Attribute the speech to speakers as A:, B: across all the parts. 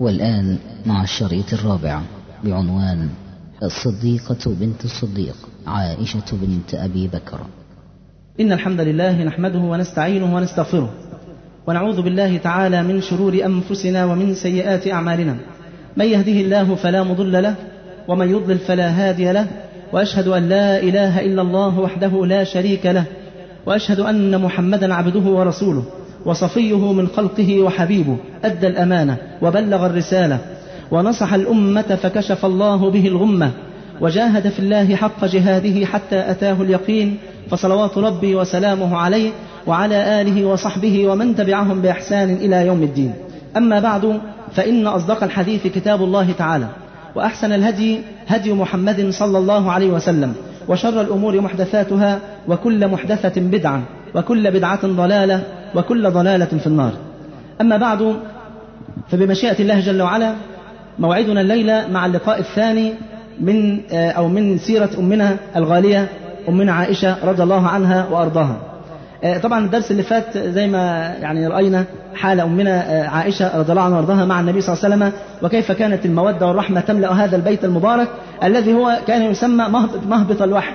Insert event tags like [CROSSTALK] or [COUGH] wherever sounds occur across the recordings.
A: والآن مع الشريط الرابع بعنوان الصديقة بنت الصديق عائشة بنت أبي بكر إن الحمد لله نحمده ونستعينه ونستغفره ونعوذ بالله تعالى من شرور أنفسنا ومن سيئات أعمالنا من يهده الله فلا مضل له ومن يضلل فلا هادي له وأشهد أن لا إله إلا الله وحده لا شريك له وأشهد أن محمدا عبده ورسوله وصفيه من خلقه وحبيبه أدى الأمانة وبلغ الرسالة ونصح الأمة فكشف الله به الغمة وجاهد في الله حق جهاده حتى أتاه اليقين فصلوات ربي وسلامه عليه وعلى آله وصحبه ومن تبعهم بإحسان إلى يوم الدين أما بعد فإن أصدق الحديث كتاب الله تعالى وأحسن الهدي هدي محمد صلى الله عليه وسلم وشر الأمور محدثاتها وكل محدثة بدعة وكل بدعة ضلالة وكل ضلالة في النار أما بعد فبمشيئة الله جل وعلا موعدنا الليلة مع اللقاء الثاني من آه، أو من سيرة أمنا الغالية أمنا عائشة رضي الله عنها وأرضاها آه، طبعا الدرس اللي فات زي ما يعني راينا حال امنا آه، عائشه رضي الله عنها وارضاها مع النبي صلى الله عليه وسلم وكيف كانت الموده والرحمه تملا هذا البيت المبارك الذي هو كان يسمى مهبط الوحي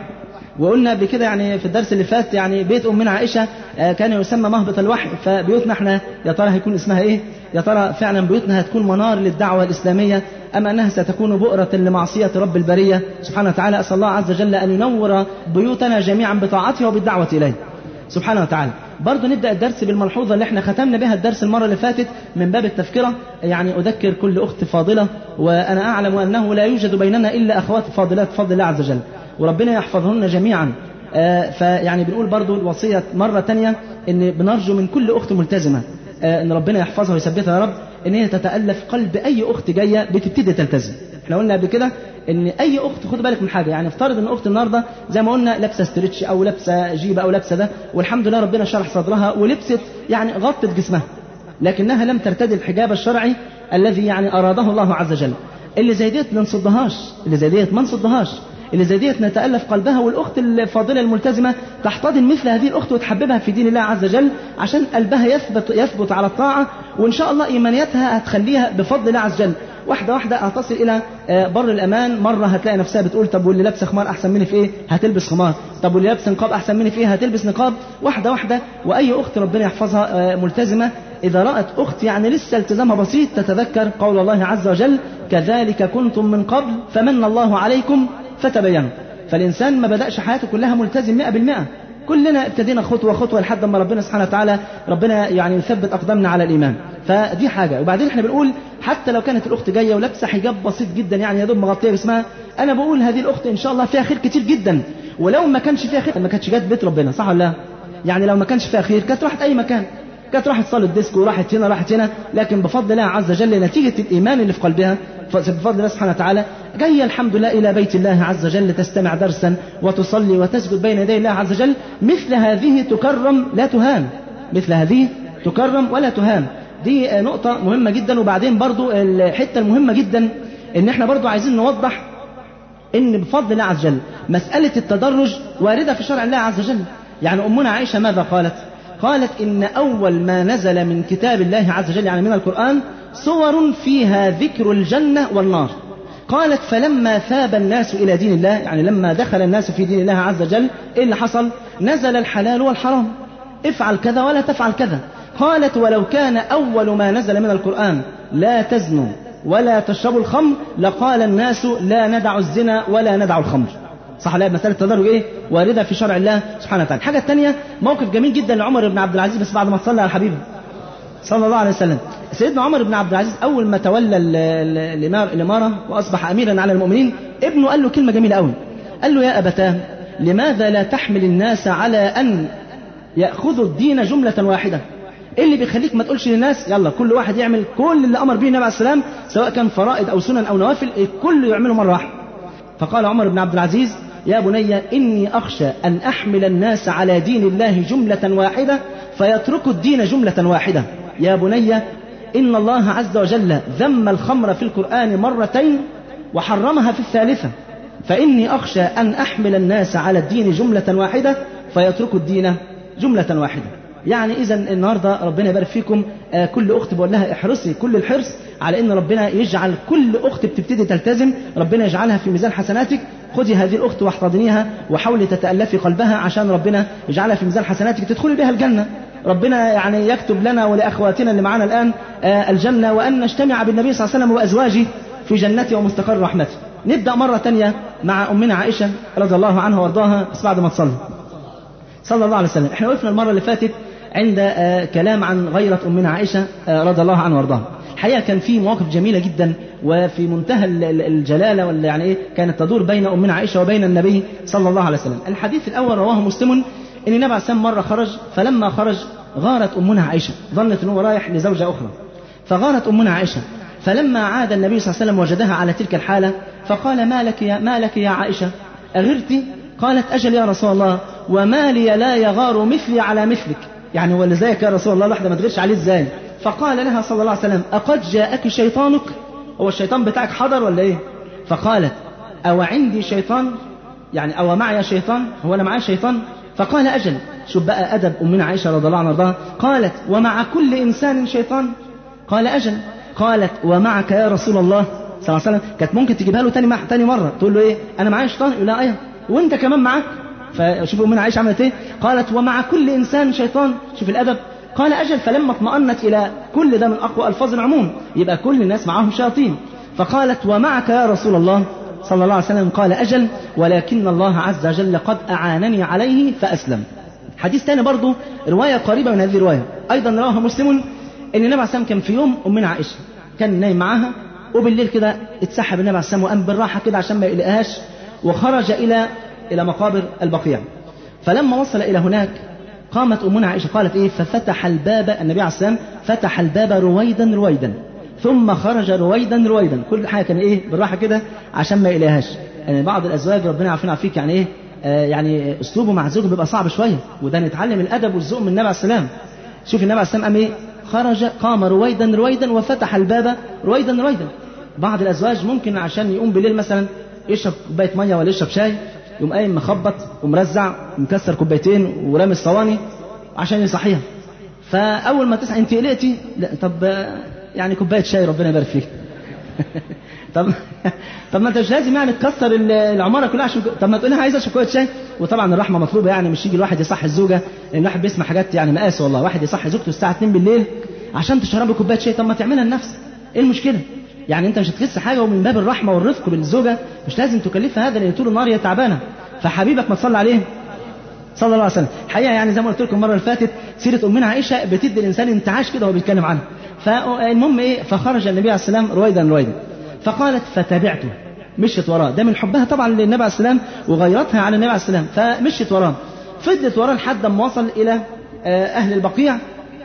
A: وقلنا بكده يعني في الدرس اللي فات يعني بيت أمنا عائشة آه، كان يسمى مهبط الوحي فبيوتنا احنا يا ترى هيكون اسمها إيه؟ يا ترى فعلا بيوتنا هتكون منار للدعوة الإسلامية أم أنها ستكون بؤرة لمعصية رب البرية سبحانه وتعالى أسأل الله عز وجل أن ينور بيوتنا جميعا بطاعته وبالدعوة إليه سبحانه وتعالى برضه نبدأ الدرس بالملحوظة اللي احنا ختمنا بها الدرس المرة اللي فاتت من باب التذكرة يعني أذكر كل أخت فاضلة وأنا أعلم أنه لا يوجد بيننا إلا أخوات فاضلات فضل الله عز وجل وربنا يحفظهن جميعا آه، فيعني بنقول برضو الوصية مرة تانية إن بنرجو من كل أخت ملتزمة آه، إن ربنا يحفظها ويثبتها يا رب إن هي تتألف قلب أي أخت جاية بتبتدي تلتزم احنا قلنا قبل كده ان اي اخت خد بالك من حاجه يعني افترض ان اخت النهارده زي ما قلنا لابسه ستريتش او لابسه جيبه او لابسه ده والحمد لله ربنا شرح صدرها ولبست يعني غطت جسمها لكنها لم ترتدي الحجاب الشرعي الذي يعني اراده الله عز وجل اللي زي ديت ما نصدهاش اللي زي ديت ما نصدهاش اللي زي ديت نتألف قلبها والأخت الفاضلة الملتزمة تحتضن مثل هذه الأخت وتحببها في دين الله عز وجل عشان قلبها يثبت يثبت على الطاعة وإن شاء الله إيمانيتها هتخليها بفضل الله عز وجل واحدة واحدة هتصل إلى آه، بر الأمان مرة هتلاقي نفسها بتقول طب واللي لابسة خمار أحسن مني في إيه هتلبس خمار طب واللي لابس نقاب أحسن مني في إيه هتلبس نقاب واحدة واحدة وأي أخت ربنا يحفظها آه، ملتزمة إذا رأت أخت يعني لسه التزامها بسيط تتذكر قول الله عز وجل كذلك كنتم من قبل فمن الله عليكم فتبين فالإنسان ما بدأش حياته كلها ملتزم 100% كلنا ابتدينا خطوة خطوة لحد ما ربنا سبحانه وتعالى ربنا يعني يثبت أقدامنا على الإيمان فدي حاجة وبعدين احنا بنقول حتى لو كانت الأخت جاية ولابسة حجاب بسيط جدا يعني يا دوب مغطية جسمها أنا بقول هذه الأخت إن شاء الله فيها خير كتير جدا ولو ما كانش فيها خير ما كانتش جات بيت ربنا صح ولا لا؟ يعني لو ما كانش فيها خير كانت راحت أي مكان كانت راحت تصلي الديسكو وراحت هنا راحت هنا لكن بفضل الله عز وجل نتيجة الإيمان اللي في قلبها بفضل الله سبحانه وتعالى جاية الحمد لله إلى بيت الله عز وجل تستمع درسا وتصلي وتسجد بين يدي الله عز وجل مثل هذه تكرم لا تهان مثل هذه تكرم ولا تهان دي نقطة مهمة جدا وبعدين برضو الحتة المهمة جدا ان احنا برضو عايزين نوضح ان بفضل الله عز وجل مسألة التدرج واردة في شرع الله عز وجل يعني أمنا عائشة ماذا قالت قالت إن أول ما نزل من كتاب الله عز وجل يعني من القرآن صور فيها ذكر الجنة والنار قالت فلما ثاب الناس إلى دين الله يعني لما دخل الناس في دين الله عز وجل إيه اللي حصل نزل الحلال والحرام افعل كذا ولا تفعل كذا قالت ولو كان أول ما نزل من القرآن لا تزنوا ولا تشربوا الخمر لقال الناس لا ندع الزنا ولا ندع الخمر صح لا مسألة التدرج إيه واردة في شرع الله سبحانه وتعالى الحاجة الثانية موقف جميل جدا لعمر بن عبد العزيز بس بعد ما صلى على الحبيب صلى الله عليه وسلم سيدنا عمر بن عبد العزيز أول ما تولى الإمارة وأصبح أميرا على المؤمنين ابنه قال له كلمة جميلة قوي قال له يا أبتاه لماذا لا تحمل الناس على أن يأخذوا الدين جملة واحدة ايه اللي بيخليك ما تقولش للناس يلا كل واحد يعمل كل اللي امر به النبي عليه السلام سواء كان فرائض او سنن او نوافل الكل يعمله مره واحده فقال عمر بن عبد العزيز يا بني إني أخشى أن أحمل الناس على دين الله جملة واحدة فيتركوا الدين جملة واحدة يا بني إن الله عز وجل ذم الخمر في القرآن مرتين وحرمها في الثالثة فإني أخشى أن أحمل الناس على الدين جملة واحدة فيتركوا الدين جملة واحدة يعني إذا النهاردة ربنا يبارك فيكم آه، كل أخت بقول لها احرصي كل الحرص على ان ربنا يجعل كل اخت بتبتدي تلتزم ربنا يجعلها في ميزان حسناتك خذي هذه الاخت واحتضنيها وحاولي تتالفي قلبها عشان ربنا يجعلها في ميزان حسناتك تدخلي بها الجنه ربنا يعني يكتب لنا ولاخواتنا اللي معانا الان آه، الجنه وان نجتمع بالنبي صلى الله عليه وسلم وازواجه في جنته ومستقر رحمته نبدا مره ثانيه مع امنا عائشه رضي الله عنها وارضاها بس بعد ما تصلي صلى الله عليه وسلم احنا وقفنا المره اللي فاتت عند آه، كلام عن غيرة أمنا عائشة آه، رضي الله عنها وارضاها حقيقة كان في مواقف جميلة جدا وفي منتهى الجلالة واللي يعني إيه كانت تدور بين أمنا عائشة وبين النبي صلى الله عليه وسلم الحديث الأول رواه مسلم إن النبي عليه مرة خرج فلما خرج غارت أمنا عائشة ظنت أنه رايح لزوجة أخرى فغارت أمنا عائشة فلما عاد النبي صلى الله عليه وسلم وجدها على تلك الحالة فقال ما لك يا, ما لك يا عائشة أغرت قالت أجل يا رسول الله وما لي لا يغار مثلي على مثلك يعني هو اللي زيك يا رسول الله لحظة ما تغيرش عليه ازاي فقال لها صلى الله عليه وسلم أقد جاءك شيطانك هو الشيطان بتاعك حضر ولا إيه فقالت أو عندي شيطان يعني أو معي شيطان هو أنا معي شيطان فقال أجل شوف بقى أدب أمنا عائشة رضي الله عنها قالت ومع كل إنسان شيطان قال أجل قالت ومعك يا رسول الله صلى الله عليه وسلم كانت ممكن تجيبها له تاني, تاني مرة تقول له إيه أنا معايا شيطان يقول لها أيوه وأنت كمان معاك فشوف أمنا عائشة عملت إيه قالت ومع كل إنسان شيطان شوف الأدب قال أجل فلما اطمأنت إلى كل ده من أقوى ألفاظ العموم يبقى كل الناس معاهم شياطين فقالت ومعك يا رسول الله صلى الله عليه وسلم قال أجل ولكن الله عز وجل قد أعانني عليه فأسلم حديث تاني برضه رواية قريبة من هذه الرواية أيضا رواها مسلم أن النبي عليه السلام كان في يوم أمنا عائشة كان نايم معاها وبالليل كده اتسحب النبي عليه السلام وقام بالراحة كده عشان ما يقلقهاش وخرج إلى إلى مقابر البقيع فلما وصل إلى هناك قامت أمنا عائشة قالت إيه ففتح الباب النبي عليه السلام فتح الباب رويدا رويدا ثم خرج رويدا رويدا كل حاجة كان إيه بالراحة كده عشان ما يقلقهاش يعني بعض الأزواج ربنا عارفين ويعافيك يعني إيه آه، يعني أسلوبه مع زوجه بيبقى صعب شوية وده نتعلم الأدب والذوق من النبي عليه السلام شوف النبي عليه السلام قام إيه خرج قام رويدا رويدا وفتح الباب رويدا رويدا بعض الأزواج ممكن عشان يقوم بالليل مثلا يشرب كوباية مية ولا يشرب شاي يقوم قايم مخبط ومرزع ومكسر كوبايتين ورامي الصواني عشان يصحيها فاول ما تصحي انت قلقتي لا طب يعني كوبايه شاي ربنا يبارك فيك [LAUGHS] طب طب ما انت مش لازم يعني تكسر العماره كلها عشان طب ما تقولي لها عايزه شويه شاي وطبعا الرحمه مطلوبه يعني مش يجي الواحد يصحي الزوجه لان الواحد بيسمع حاجات يعني مقاس والله واحد يصحي زوجته الساعه 2 بالليل عشان تشرب كوبايه شاي طب ما تعملها لنفسك ايه المشكله يعني انت مش هتخس حاجه ومن باب الرحمه والرفق بالزوجه مش لازم تكلفها هذا لان طول النهار هي تعبانه فحبيبك ما تصلي عليه صلى الله عليه وسلم حقيقه يعني زي ما قلت لكم المره اللي فاتت سيره امنا عائشه بتدي الانسان انتعاش كده وهو بيتكلم عنها فالمهم ايه فخرج النبي عليه السلام رويدا رويدا فقالت فتابعته مشيت وراه ده من حبها طبعا للنبي عليه السلام وغيرتها على النبي عليه السلام فمشيت وراه فضلت وراه لحد ما وصل الى آه، اهل البقيع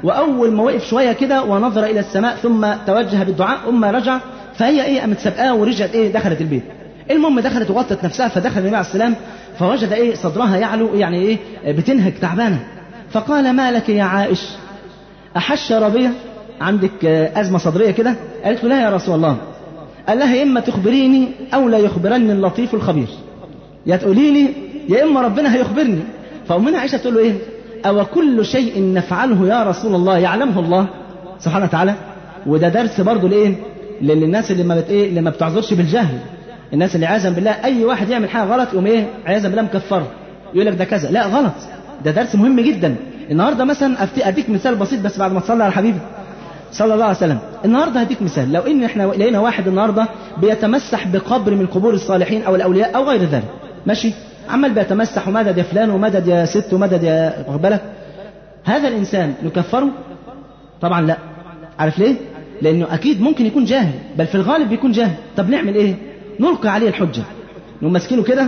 A: وأول ما وقف شوية كده ونظر إلى السماء ثم توجه بالدعاء أما رجع فهي إيه قامت سابقاه ورجعت إيه دخلت البيت المهم دخلت وغطت نفسها فدخل النبي عليه السلام فوجد إيه صدرها يعلو يعني إيه بتنهك تعبانة فقال ما لك يا عائش أحش ربيع عندك أزمة صدرية كده قالت له لا يا رسول الله قال لها يا إما تخبريني أو لا يخبرني اللطيف الخبير يا تقولي لي يا إما ربنا هيخبرني فأمنا عائشة تقول له إيه أو كل شيء نفعله يا رسول الله يعلمه الله سبحانه وتعالى وده درس برضو لإيه للناس اللي ما بت إيه اللي ما بتعذرش بالجهل الناس اللي عياذا بالله أي واحد يعمل حاجة غلط يقوم إيه عياذا بالله مكفره يقول لك ده كذا لا غلط ده درس مهم جدا النهارده مثلا أديك مثال بسيط بس بعد ما تصلي على حبيبي صلى الله عليه وسلم النهارده هديك مثال لو ان احنا لقينا واحد النهارده بيتمسح بقبر من قبور الصالحين او الاولياء او غير ذلك ماشي عمال بيتمسح ومدد يا فلان ومدد يا ست ومدد يا واخد بالك هذا الإنسان نكفره طبعا لا عارف ليه لأنه أكيد ممكن يكون جاهل بل في الغالب بيكون جاهل طب نعمل إيه نلقي عليه الحجة نقوم ماسكينه كده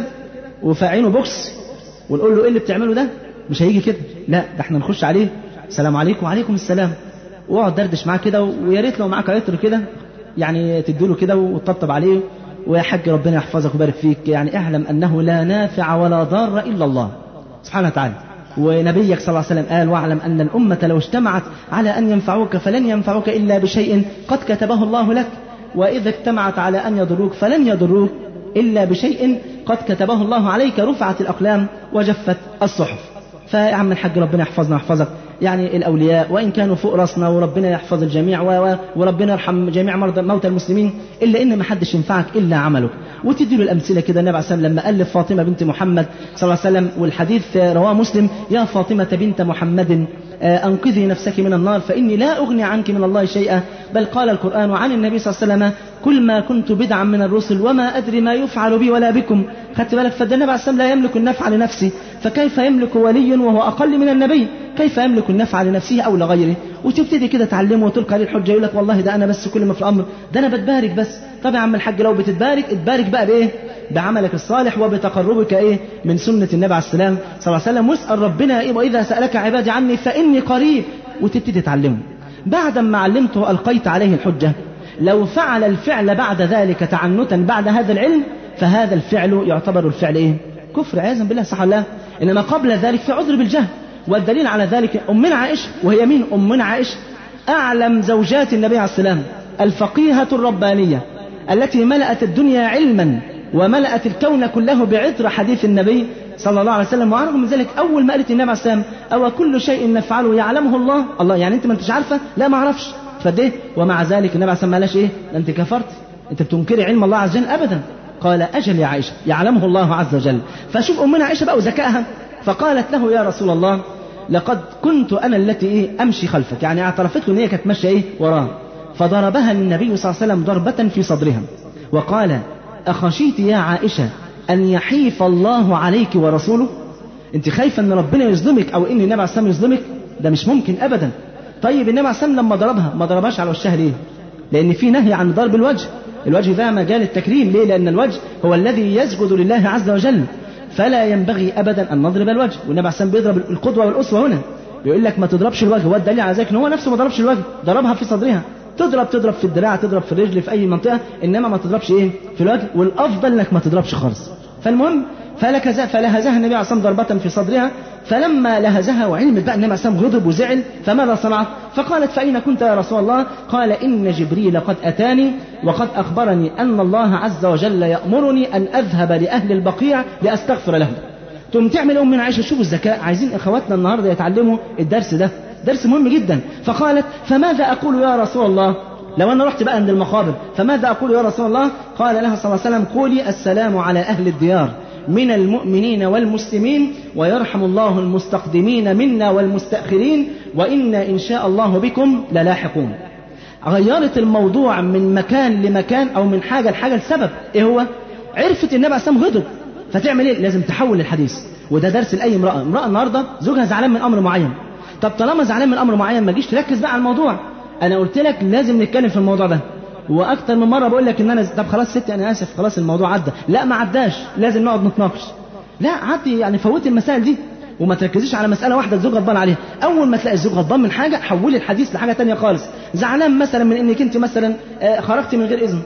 A: وفاعينه بوكس ونقول له إيه اللي بتعمله ده مش هيجي كده لا ده احنا نخش عليه السلام عليكم وعليكم السلام واقعد دردش معاه كده ويا ريت لو معاك عطر كده يعني تديله كده وتطبطب عليه ويا حاج ربنا يحفظك ويبارك فيك يعني اعلم أنه لا نافع ولا ضار إلا الله سبحانه وتعالى ونبيك صلى الله عليه وسلم قال واعلم أن الأمة لو اجتمعت على أن ينفعوك فلن ينفعوك إلا بشيء قد كتبه الله لك وإذا اجتمعت على أن يضروك فلن يضروك إلا بشيء قد كتبه الله عليك رفعت الأقلام وجفت الصحف فيا عم الحاج ربنا يحفظنا ويحفظك يعني الأولياء وإن كانوا فوق راسنا وربنا يحفظ الجميع وربنا يرحم جميع مرضى موتى المسلمين إلا إن ما حدش ينفعك إلا عملك وتدي له الأمثلة كده النبي عليه الصلاة والسلام لما ألف فاطمة بنت محمد صلى الله عليه وسلم والحديث رواه مسلم يا فاطمة بنت محمد آه، أنقذي نفسك من النار فإني لا أغني عنك من الله شيئا بل قال القرآن عن النبي صلى الله عليه وسلم كل ما كنت بدعا من الرسل وما أدري ما يفعل بي ولا بكم خدت بالك فده النبي عليه السلام لا يملك النفع لنفسه فكيف يملك ولي وهو أقل من النبي كيف يملك النفع لنفسه أو لغيره وتبتدي كده تعلمه وتلقى عليه الحجه يقول لك والله ده انا بس كل ما في الامر ده انا بتبارك بس طب يا عم الحاج لو بتتبارك اتبارك بقى بايه بعملك الصالح وبتقربك ايه من سنه النبي عليه السلام صلى الله عليه وسلم واسال ربنا ايه واذا سالك عبادي عني فاني قريب وتبتدي تعلمه بعد ما علمته القيت عليه الحجه لو فعل الفعل بعد ذلك تعنتا بعد هذا العلم فهذا الفعل يعتبر الفعل ايه كفر عياذا بالله صح لا انما قبل ذلك في عذر بالجهل والدليل على ذلك أمنا عائشة وهي مين أمنا عائشة أعلم زوجات النبي عليه السلام الفقيهة الربانية التي ملأت الدنيا علما وملأت الكون كله بعطر حديث النبي صلى الله عليه وسلم وعرض من ذلك أول ما قالت النبي عليه السلام أو كل شيء نفعله يعلمه الله الله يعني أنت ما أنتش عارفة لا ما أعرفش فده إيه؟ ومع ذلك النبي عليه السلام قالش إيه ده أنت كفرت أنت بتنكري علم الله عز وجل أبدا قال أجل يا عائشة يعلمه الله عز وجل فشوف أمنا عائشة بقى وذكائها فقالت له يا رسول الله لقد كنت أنا التي إيه أمشي خلفك يعني اعترفت له إن هي كانت ماشية إيه وراه فضربها النبي صلى الله عليه وسلم ضربة في صدرها وقال أخشيت يا عائشة أن يحيف الله عليك ورسوله أنت خايفة أن ربنا يظلمك أو أن النبي عليه الصلاة يظلمك ده مش ممكن أبدا طيب النبي عليه الصلاة لما ضربها ما ضربهاش على وشها ليه لأن في نهي عن ضرب الوجه الوجه ده مجال التكريم ليه لأن الوجه هو الذي يسجد لله عز وجل فلا ينبغي أبدا أن نضرب الوجه والنبي عليه بيضرب القدوة والأسوة هنا بيقول لك ما تضربش الوجه هو الدليل على ذلك ان هو نفسه ما ضربش الوجه ضربها في صدرها تضرب تضرب في الدراع تضرب في الرجل في اي منطقه انما ما تضربش ايه في الوجه والافضل انك ما تضربش خالص فالمهم فلهزها النبي عليه الصلاة والسلام ضربة في صدرها فلما لهزها وعلمت بقى النبي عليه الصلاة غضب وزعل فماذا صنعت؟ فقالت فأين كنت يا رسول الله؟ قال إن جبريل قد أتاني وقد أخبرني أن الله عز وجل يأمرني أن أذهب لأهل البقيع لأستغفر لهم. تقوم تعمل أم من عائشة شوفوا الذكاء عايزين إخواتنا النهاردة يتعلموا الدرس ده درس مهم جدا فقالت فماذا أقول يا رسول الله لو أنا رحت بقى عند المقابر فماذا أقول يا رسول الله قال لها صلى الله عليه وسلم قولي السلام على أهل الديار من المؤمنين والمسلمين ويرحم الله المستقدمين منا والمستأخرين وإنا إن شاء الله بكم للاحقون غيرت الموضوع من مكان لمكان أو من حاجة لحاجة لسبب إيه هو؟ عرفت النبي عليه الصلاة غضب فتعمل إيه؟ لازم تحول الحديث وده درس لأي امرأة امرأة النهاردة زوجها زعلان من أمر معين طب طالما زعلان من أمر معين ما تجيش تركز بقى على الموضوع أنا قلت لك لازم نتكلم في الموضوع ده واكتر من مره بقول لك ان انا طب خلاص ستي انا اسف خلاص الموضوع عدى لا ما عداش لازم نقعد نتناقش لا عدي يعني فوتي المسائل دي وما تركزيش على مسألة واحدة الزوج غضبان عليها، أول ما تلاقي الزوج غضبان من حاجة حولي الحديث لحاجة تانية خالص، زعلان مثلا من إنك أنت مثلا آه، خرجتي من غير إذن.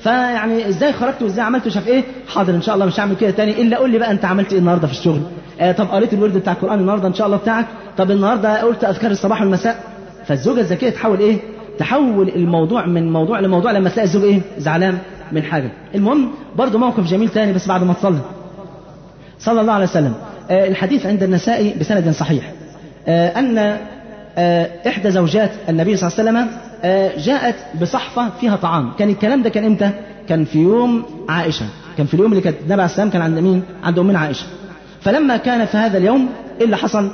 A: فيعني إزاي خرجت وإزاي عملت وشاف إيه؟ حاضر إن شاء الله مش هعمل كده تاني إلا قول لي بقى أنت عملت إيه النهاردة في الشغل؟ آه طب قريت الورد بتاع القرآن النهاردة إن شاء الله بتاعك؟ طب النهاردة قلت أذكار الصباح والمساء؟ فالزوجة الذكية تحاول إيه؟ تحول الموضوع من موضوع لموضوع لما تلاقي الزوج ايه زعلان من حاجه المهم برضه موقف جميل تاني بس بعد ما تصلي صلى الله عليه وسلم آه، الحديث عند النسائي بسند صحيح آه، ان آه، احدى زوجات النبي صلى الله عليه وسلم جاءت بصحفه فيها طعام كان الكلام ده كان امتى كان في يوم عائشه كان في اليوم اللي كانت النبي عليه السلام كان عند مين عند امنا عائشه فلما كان في هذا اليوم ايه اللي حصل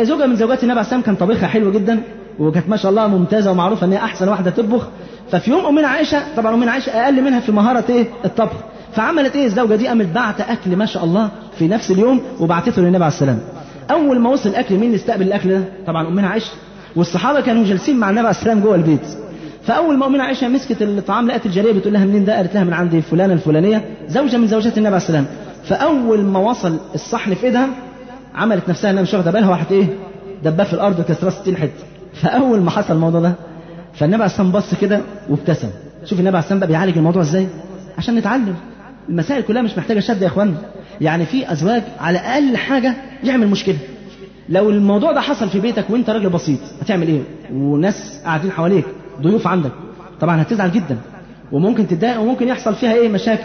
A: زوجة من زوجات النبي عليه السلام كان طبيخها حلو جدا وكانت ما شاء الله ممتازه ومعروفه ان هي احسن واحده تطبخ ففي يوم امنا عائشه طبعا امنا عائشه اقل منها في مهاره ايه الطبخ فعملت ايه الزوجه دي قامت بعت اكل ما شاء الله في نفس اليوم وبعتته للنبي عليه السلام اول ما وصل الاكل مين اللي استقبل الاكل ده طبعا امنا عائشه والصحابه كانوا جالسين مع النبي عليه السلام جوه البيت فاول ما امنا عائشه مسكت الطعام لقت الجاريه بتقول لها منين ده قالت لها من عندي فلانه الفلانيه زوجه من زوجات النبي عليه السلام فاول ما وصل الصحن في ايدها عملت نفسها انها مش واخده بالها واحد ايه دباه في الارض وكسرها 60 حته فأول ما حصل الموضوع ده فالنبي عليه الصلاة بص كده وابتسم شوف النبي عليه الصلاة بقى بيعالج الموضوع ازاي عشان نتعلم المسائل كلها مش محتاجة شد يا اخوان يعني في أزواج على أقل حاجة يعمل مشكلة لو الموضوع ده حصل في بيتك وانت راجل بسيط هتعمل ايه وناس قاعدين حواليك ضيوف عندك طبعا هتزعل جدا وممكن تتضايق وممكن يحصل فيها ايه مشاكل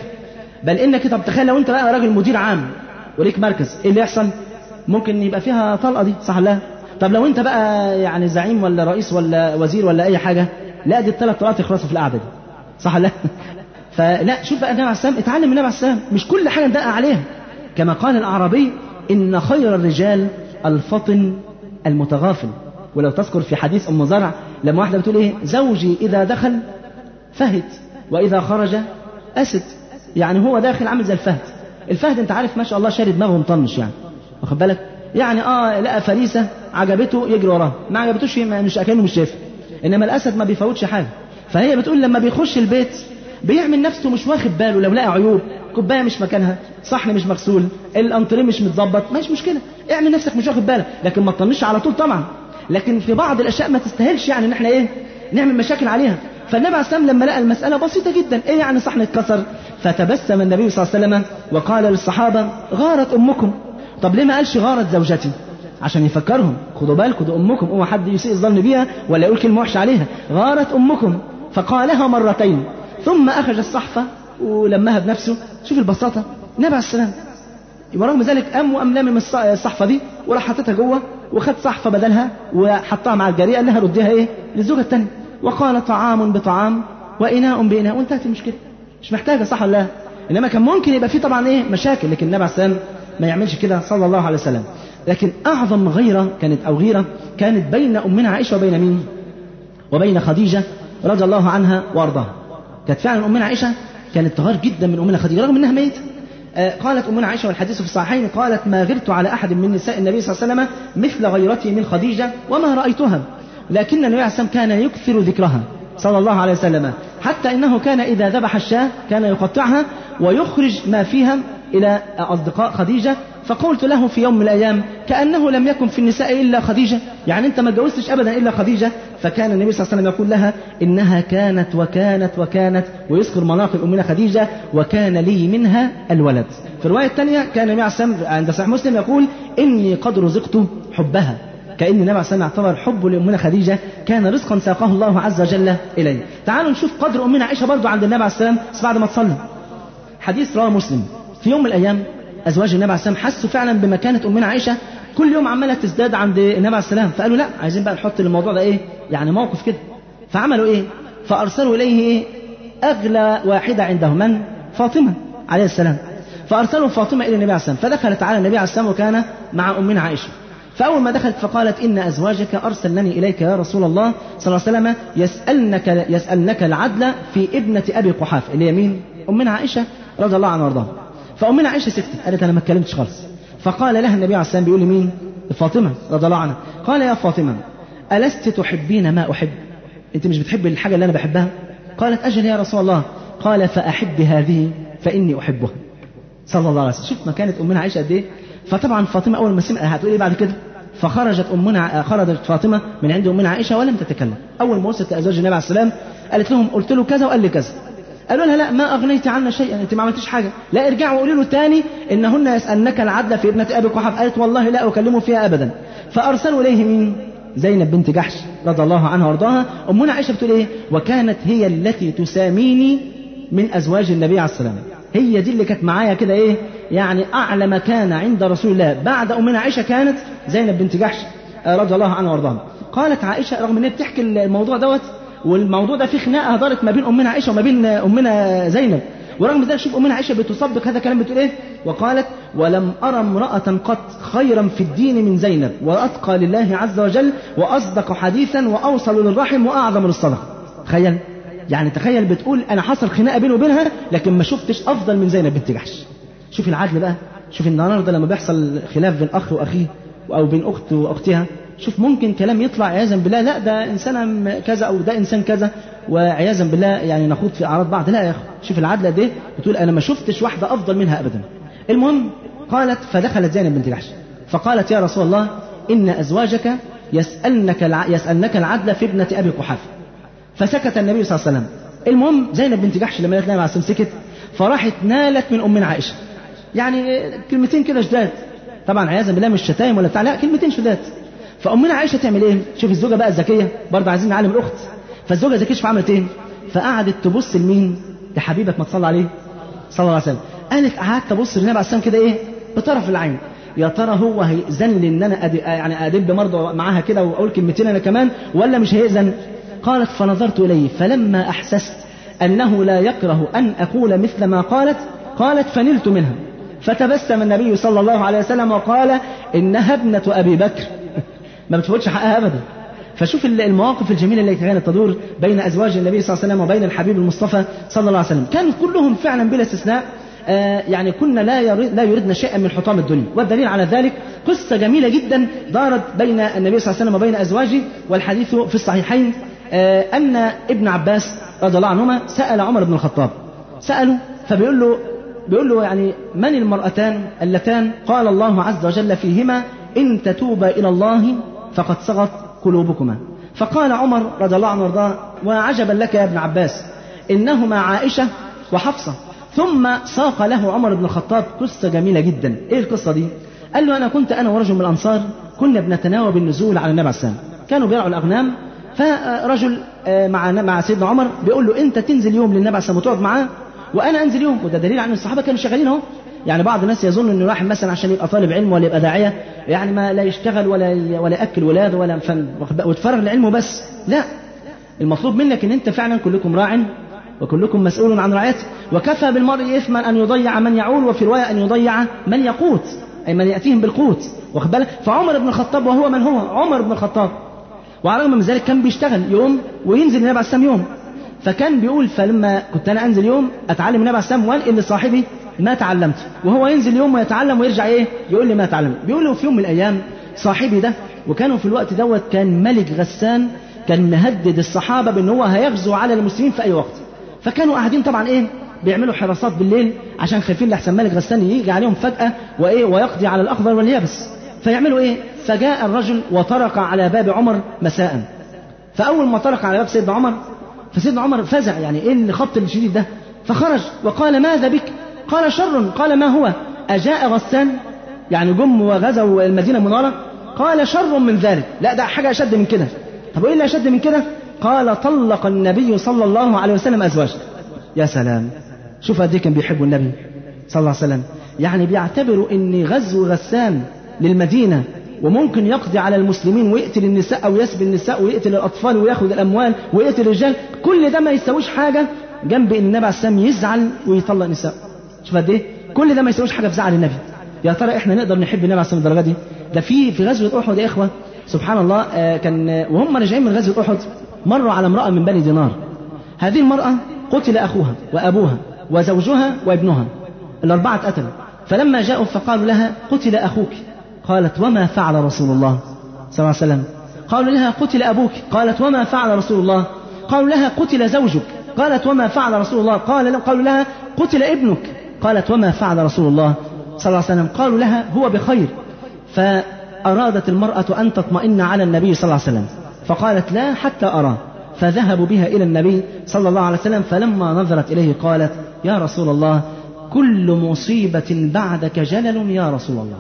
A: بل انك طب تخيل لو انت بقى راجل مدير عام وليك مركز ايه اللي يحصل ممكن يبقى فيها طلقه دي صح لا طب لو انت بقى يعني زعيم ولا رئيس ولا وزير ولا اي حاجه لا دي الثلاث طلقات يخلصوا في القعده دي صح لا [LAUGHS] فلا شوف بقى النبي عليه السلام اتعلم من النبي عليه السلام مش كل حاجه ندقق عليها كما قال الاعرابي ان خير الرجال الفطن المتغافل ولو تذكر في حديث ام زرع لما واحده بتقول ايه زوجي اذا دخل فهد واذا خرج اسد يعني هو داخل عامل زي الفهد الفهد انت عارف ما شاء الله شارب دماغه مطنش يعني واخد بالك يعني اه لقى فريسه عجبته يجري وراه ما عجبتوش مش أكنه مش شايفها إنما الأسد ما بيفوتش حاجة فهي بتقول لما بيخش البيت بيعمل نفسه مش واخد باله لو لقى عيوب كوبايه مش مكانها صحن مش مغسول الانتريه مش متظبط مش مشكله اعمل نفسك مش واخد بالك لكن ما تطنش على طول طبعا لكن في بعض الاشياء ما تستاهلش يعني ان احنا ايه نعمل مشاكل عليها فالنبي عليه السلام لما لقى المساله بسيطه جدا ايه يعني صحن اتكسر فتبسم النبي صلى الله عليه وسلم وقال للصحابه غارت امكم طب ليه ما قالش غارت زوجتي عشان يفكرهم خدوا بالكم دي أمكم أوعى حد يسيء الظن بيها ولا يقول كلمة وحشة عليها غارت أمكم فقالها مرتين ثم أخرج الصحفة ولمها بنفسه شوف البساطة نبع السلام ورغم ذلك قام وقام لامم الصحفة دي وراح حطتها جوه وخد صحفة بدلها وحطها مع الجريئة قال لها رديها إيه للزوجة الثانية وقال طعام بطعام وإناء بإناء وانتهت المشكلة مش محتاجة صح ولا إنما كان ممكن يبقى فيه طبعا إيه مشاكل لكن النبي عليه السلام ما يعملش كده صلى الله عليه وسلم لكن أعظم غيرة كانت أو غيرة كانت بين أمنا عائشة وبين مين؟ وبين خديجة رضي الله عنها وأرضاها كانت فعلا أمنا عائشة كانت تغار جدا من أمنا خديجة رغم أنها ميتة آه، قالت أمنا عائشة والحديث في الصحيحين قالت ما غرت على أحد من نساء النبي صلى الله عليه وسلم مثل غيرتي من خديجة وما رأيتها لكن النبي عليه كان يكثر ذكرها صلى الله عليه وسلم حتى إنه كان إذا ذبح الشاة كان يقطعها ويخرج ما فيها إلى أصدقاء خديجة فقلت له في يوم من الأيام كأنه لم يكن في النساء إلا خديجة يعني أنت ما تجوزتش أبدا إلا خديجة فكان النبي صلى الله عليه وسلم يقول لها إنها كانت وكانت وكانت ويذكر مناقب أمنا خديجة وكان لي منها الولد في الرواية الثانية كان النبي عليه عند صحيح مسلم يقول إني قد رزقت حبها كأن النبي عليه الصلاة اعتبر حبه لأمنا خديجة كان رزقا ساقه الله عز وجل إليه تعالوا نشوف قدر أمنا عائشة برضو عند النبي عليه الصلاة بعد ما تصلي حديث رواه مسلم في يوم من الأيام أزواج النبي عليه السلام حسوا فعلا بمكانة أمنا عائشة كل يوم عمالة تزداد عند النبي عليه السلام فقالوا لا عايزين بقى نحط للموضوع ده إيه يعني موقف كده فعملوا إيه فأرسلوا إليه إيه أغلى واحدة عندهم من فاطمة عليه السلام فأرسلوا فاطمة إلى النبي عليه السلام فدخلت على النبي عليه السلام وكان مع أمنا عائشة فأول ما دخلت فقالت إن أزواجك أرسلني إليك يا رسول الله صلى الله عليه وسلم يسألنك, يسألنك العدل في ابنة أبي قحاف اللي هي مين؟ أمنا عائشة رضي الله عنها وارضاها فأمنا عائشة سكتت قالت أنا ما اتكلمتش خالص فقال لها النبي عليه السلام بيقول مين فاطمة رضي الله عنها قال يا فاطمة ألست تحبين ما أحب أنت مش بتحبي الحاجة اللي أنا بحبها قالت أجل يا رسول الله قال فأحب هذه فإني أحبها صلى الله عليه وسلم شوف ما كانت أمنا عائشة قد إيه فطبعا فاطمة أول ما سمعت هتقول إيه بعد كده فخرجت أمنا خرجت فاطمة من عند أمنا عائشة ولم تتكلم أول ما وصلت لأزواج النبي عليه السلام قالت لهم قلت له كذا وقال لي كذا قالوا لها لا ما أغنيت عنا شيئا أنت ما عملتيش حاجة لا ارجع وقولي له تاني إنهن يسألنك العدل في ابنة أبي قحاف قالت والله لا أكلمه فيها أبدا فأرسلوا إليه مين زينب بنت جحش رضي الله عنها وارضاها أمنا عائشة بتقول إيه وكانت هي التي تساميني من أزواج النبي عليه السلام هي دي اللي كانت معايا كده إيه يعني أعلى مكان عند رسول الله بعد أمنا عائشة كانت زينب بنت جحش رضي الله عنها وارضاها قالت عائشة رغم إن هي بتحكي الموضوع دوت والموضوع ده فيه خناقه دارت ما بين امنا عائشه وما بين امنا زينب ورغم ذلك شوف امنا عائشه بتسبق هذا الكلام بتقول ايه وقالت ولم ارى امراه قط خيرا في الدين من زينب واتقى لله عز وجل واصدق حديثا واوصل للرحم واعظم للصدقه تخيل يعني تخيل بتقول انا حصل خناقه بيني وبينها لكن ما شفتش افضل من زينب بنت جحش شوف العدل بقى شوف النهارده لما بيحصل خلاف بين اخ واخيه او بين اخت واختها شوف ممكن كلام يطلع عياذا بالله لا ده انسان كذا او ده انسان كذا وعياذا بالله يعني نخوض في اعراض بعض لا يا اخو شوف العدل قد ايه بتقول انا ما شفتش واحده افضل منها ابدا المهم قالت فدخلت زينب بنت جحش فقالت يا رسول الله ان ازواجك يسالنك الع... يسالنك العدل في ابنه ابي قحافه فسكت النبي صلى الله عليه وسلم المهم زينب بنت جحش لما لقيت مع سكت فراحت نالت من امنا عائشه يعني كلمتين كده شداد طبعا عياذا بالله مش شتايم ولا بتاع لا كلمتين شداد فامنا عائشه تعمل ايه شوف الزوجه بقى الذكيه برضه عايزين نعلم الاخت فالزوجه الذكيه شوف عملت ايه فقعدت تبص لمين لحبيبك ما تصلى عليه صلى الله عليه وسلم قالت قعدت ابص للنبي عليه السلام كده ايه بطرف العين يا ترى هو هيأذن لي ان انا أدي يعني ادب مرضى معاها كده واقول كلمتين انا كمان ولا مش هيأذن قالت فنظرت اليه فلما احسست انه لا يكره ان اقول مثل ما قالت قالت فنلت منها فتبسم النبي صلى الله عليه وسلم وقال انها ابنه ابي بكر ما بتفوتش حقها أبدا فشوف المواقف الجميلة التي كانت تدور بين أزواج النبي صلى الله عليه وسلم وبين الحبيب المصطفى صلى الله عليه وسلم كانوا كلهم فعلا بلا استثناء آه، يعني كنا لا يريد لا يريدنا شيئا من حطام الدنيا والدليل على ذلك قصة جميلة جدا دارت بين النبي صلى الله عليه وسلم وبين أزواجه والحديث في الصحيحين آه، أن ابن عباس رضي الله عنهما سأل عمر بن الخطاب سأله فبيقول له بيقول له يعني من المرأتان اللتان قال الله عز وجل فيهما إن تتوبا إلى الله فقد صغت قلوبكما فقال عمر رضي الله عنه وارضاه وعجبا لك يا ابن عباس إنهما عائشة وحفصة ثم ساق له عمر بن الخطاب قصة جميلة جدا إيه القصة دي قال له أنا كنت أنا ورجل من الأنصار كنا بنتناوب النزول على النبي عليه السلام كانوا بيرعوا الأغنام فرجل آه، مع مع سيدنا عمر بيقول له أنت تنزل يوم للنبي عليه السلام وتقعد معاه وأنا أنزل يوم وده دليل عن الصحابة كانوا شغالين أهو يعني بعض الناس يظن ان الواحد مثلا عشان يبقى طالب علم ولا يبقى داعيه يعني ما لا يشتغل ولا ولا ياكل ولاده ولا وتفرغ لعلمه بس لا المطلوب منك ان انت فعلا كلكم راع وكلكم مسؤول عن رعيته وكفى بالمرء اثما ان يضيع من يعول وفي روايه ان يضيع من يقوت اي من ياتيهم بالقوت واخد بالك فعمر بن الخطاب وهو من هو عمر بن الخطاب وعلى الرغم من ذلك كان بيشتغل يوم وينزل النبي عليه السلام يوم فكان بيقول فلما كنت انا انزل يوم اتعلم النبي عليه السلام وانقل لصاحبي ما تعلمت وهو ينزل يوم ويتعلم ويرجع ايه يقول لي ما تعلمت بيقول له في يوم من الايام صاحبي ده وكانوا في الوقت دوت كان ملك غسان كان مهدد الصحابة بأن هو هيغزو على المسلمين في أي وقت فكانوا قاعدين طبعا إيه بيعملوا حراسات بالليل عشان خايفين لحسن ملك غسان يجي عليهم فجأة وإيه ويقضي على الأخضر واليابس فيعملوا إيه فجاء الرجل وطرق على باب عمر مساء فأول ما طرق على باب سيدنا عمر فسيدنا عمر فزع يعني إيه الخط الشديد ده فخرج وقال ماذا بك قال شر قال ما هو أجاء غسان يعني جم وغزوا المدينة المنارة قال شر من ذلك لا ده حاجة أشد من كده طب وإيه اللي أشد من كده قال طلق النبي صلى الله عليه وسلم أزواجه يا سلام شوف أدي كان بيحبوا النبي صلى الله عليه وسلم يعني بيعتبروا ان غزو غسان للمدينه وممكن يقضي على المسلمين ويقتل النساء او يسب النساء ويقتل الاطفال وياخذ الاموال ويقتل الرجال كل ده ما يساويش حاجه جنب ان النبي عليه يزعل ويطلق نساء شوف قد ايه كل ده ما يسويش حاجه في زعل النبي يا ترى احنا نقدر نحب النبي عليه الصلاه والسلام الدرجه دي ده في في غزوه احد يا اخوه سبحان الله آه، كان آه، وهم راجعين من غزوه احد مروا على امراه من بني دينار هذه المراه قتل اخوها وابوها وزوجها وابنها الاربعه اتقتلوا فلما جاءوا فقالوا لها قتل اخوك قالت وما فعل رسول الله صلى الله عليه وسلم قالوا لها قتل ابوك قالت وما فعل رسول الله قالوا لها قتل زوجك قالت وما فعل رسول الله قال قالوا لها قتل ابنك قالت وما فعل رسول الله صلى الله عليه وسلم قالوا لها هو بخير فأرادت المرأة أن تطمئن على النبي صلى الله عليه وسلم فقالت لا حتى أراه فذهبوا بها إلى النبي صلى الله عليه وسلم فلما نظرت إليه قالت يا رسول الله كل مصيبة بعدك جلل يا رسول الله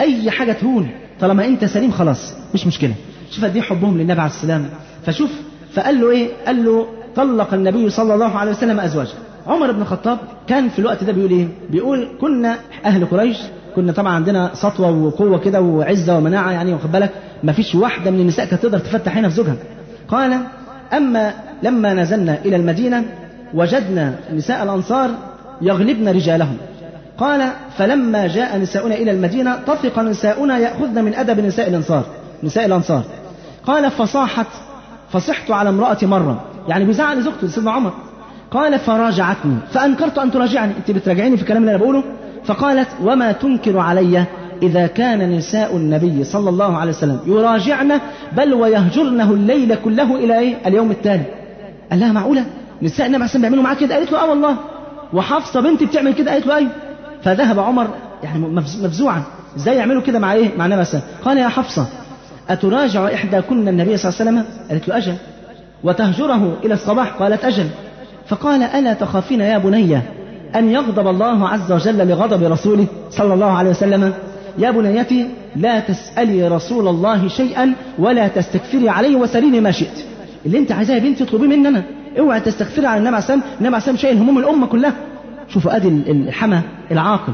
A: أي حاجة تهون طالما أنت سليم خلاص مش مشكلة شوف قد إيه حبهم للنبي عليه السلام فشوف فقال له إيه قال له طلق النبي صلى الله عليه وسلم أزواجه عمر بن الخطاب كان في الوقت ده بيقول ايه؟ بيقول كنا اهل قريش كنا طبعا عندنا سطوه وقوه كده وعزه ومناعه يعني واخد بالك ما فيش واحده من النساء كانت تقدر تفتح عينها في زوجها. قال اما لما نزلنا الى المدينه وجدنا نساء الانصار يغلبن رجالهم. قال فلما جاء نساؤنا الى المدينه طفق نساؤنا ياخذن من ادب نساء الانصار نساء الانصار. قال فصاحت فصحت على امرأة مرة يعني بيزعل زوجته سيدنا عمر قال فراجعتني فأنكرت أن تراجعني أنت بتراجعيني في الكلام اللي أنا بقوله فقالت وما تنكر علي إذا كان نساء النبي صلى الله عليه وسلم يراجعن بل ويهجرنه الليل كله إلى إيه؟ اليوم التالي قال لها معقولة نساء النبي عليه بيعملوا معاه كده قالت له آه والله وحفصة بنتي بتعمل كده قالت له أيوه فذهب عمر يعني مفزوعا ازاي يعملوا كده مع ايه مع النبي قال يا حفصة أتراجع إحداكن النبي صلى الله عليه وسلم قالت له أجل وتهجره إلى الصباح قالت أجل فقال ألا تخافين يا بني أن يغضب الله عز وجل لغضب رسوله صلى الله عليه وسلم يا بنيتي لا تسألي رسول الله شيئا ولا تستكفري عليه وسليني ما شئت اللي انت عايزاه يا بنتي اطلبيه مننا اوعي تستغفري على النبي عليه الصلاه والسلام النبي عليه الصلاه شايل هموم الامه كلها شوفوا ادي الحما العاقل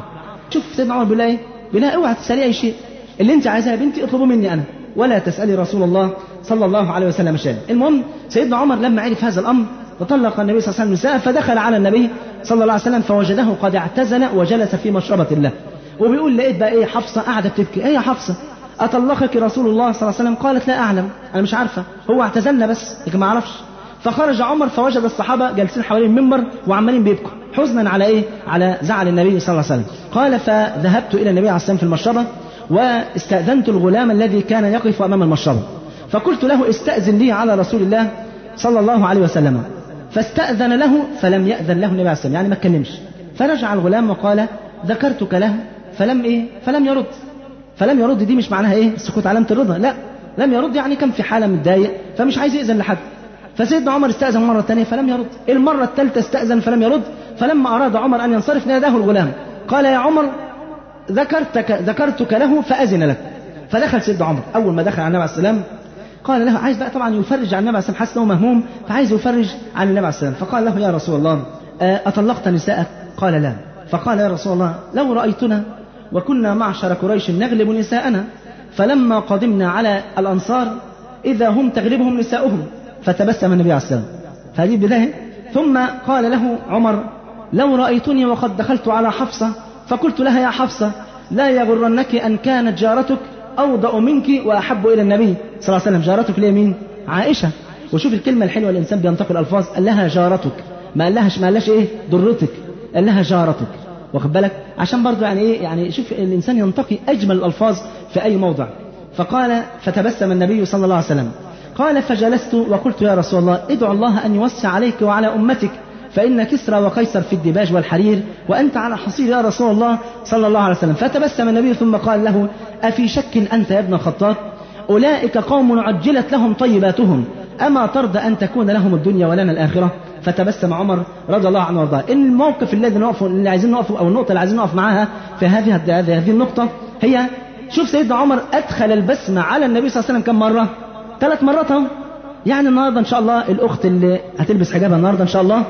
A: شوف سيدنا عمر بيقول ايه بيقول اوعي تسالي اي شيء اللي انت عايزاه يا بنتي اطلبه مني انا ولا تسالي رسول الله صلى الله عليه وسلم شيئا المهم سيدنا عمر لما عرف هذا الامر فطلق النبي صلى الله عليه وسلم نساء فدخل على النبي صلى الله عليه وسلم فوجده قد اعتزل وجلس في مشربة له وبيقول لقيت بقى ايه حفصة قاعدة بتبكي ايه يا حفصة أطلقك رسول الله صلى الله عليه وسلم قالت لا أعلم أنا مش عارفة هو اعتزلنا بس لكن ما أعرفش فخرج عمر فوجد الصحابة جالسين حوالين المنبر وعمالين بيبكوا حزنا على إيه على زعل النبي صلى الله عليه وسلم قال فذهبت إلى النبي عليه السلام في المشربة واستأذنت الغلام الذي كان يقف أمام المشربة فقلت له استأذن لي على رسول الله صلى الله عليه وسلم فاستأذن له فلم يأذن له النبي عليه الصلاة يعني ما تكلمش فرجع الغلام وقال ذكرتك له فلم إيه فلم يرد فلم يرد دي مش معناها إيه السكوت علامة الرضا لا لم يرد يعني كان في حالة متضايق فمش عايز يأذن لحد فسيدنا عمر استأذن مرة ثانية فلم يرد المرة الثالثة استأذن فلم يرد فلما أراد عمر أن ينصرف ناداه الغلام قال يا عمر ذكرتك ذكرتك له فأذن لك فدخل سيدنا عمر أول ما دخل على النبي عليه والسلام قال له عايز بقى طبعا يفرج عن النبي عليه والسلام حاسس انه مهموم فعايز يفرج عن النبي عليه السلام فقال له يا رسول الله آه، أطلقت نساءك قال لا فقال يا رسول الله لو رأيتنا وكنا معشر قريش نغلب نساءنا فلما قدمنا على الأنصار إذا هم تغلبهم نساؤهم فتبسم النبي عليه السلام فهذه بداية ثم قال له عمر لو رأيتني وقد دخلت على حفصة فقلت لها يا حفصة لا يغرنك أن كانت جارتك أوضأ منك وأحب إلى النبي صلى الله عليه وسلم جارتك ليه مين عائشة وشوف الكلمة الحلوة الإنسان بينطق الألفاظ قال لها جارتك ما قال لهاش ما قال لهاش إيه ضرتك قال لها جارتك واخد بالك عشان برضه يعني إيه يعني شوف الإنسان ينتقي أجمل الألفاظ في أي موضع فقال فتبسم النبي صلى الله عليه وسلم قال فجلست وقلت يا رسول الله ادعو الله أن يوسع عليك وعلى أمتك فإن كسرى وقيصر في الدباج والحرير وأنت على حصير يا رسول الله صلى الله عليه وسلم فتبسم النبي ثم قال له أفي شك أنت يا ابن الخطاب أولئك قوم عجلت لهم طيباتهم أما ترضى أن تكون لهم الدنيا ولنا الآخرة فتبسم عمر رضي الله عنه وارضاه الموقف الذي نقف اللي عايزين نقفه أو النقطة اللي عايزين نقف معاها في هذه هذه النقطة هي شوف سيدنا عمر أدخل البسمة على النبي صلى الله عليه وسلم كم مرة؟ ثلاث مرات يعني النهارده إن شاء الله الأخت اللي هتلبس حجابها النهارده إن شاء الله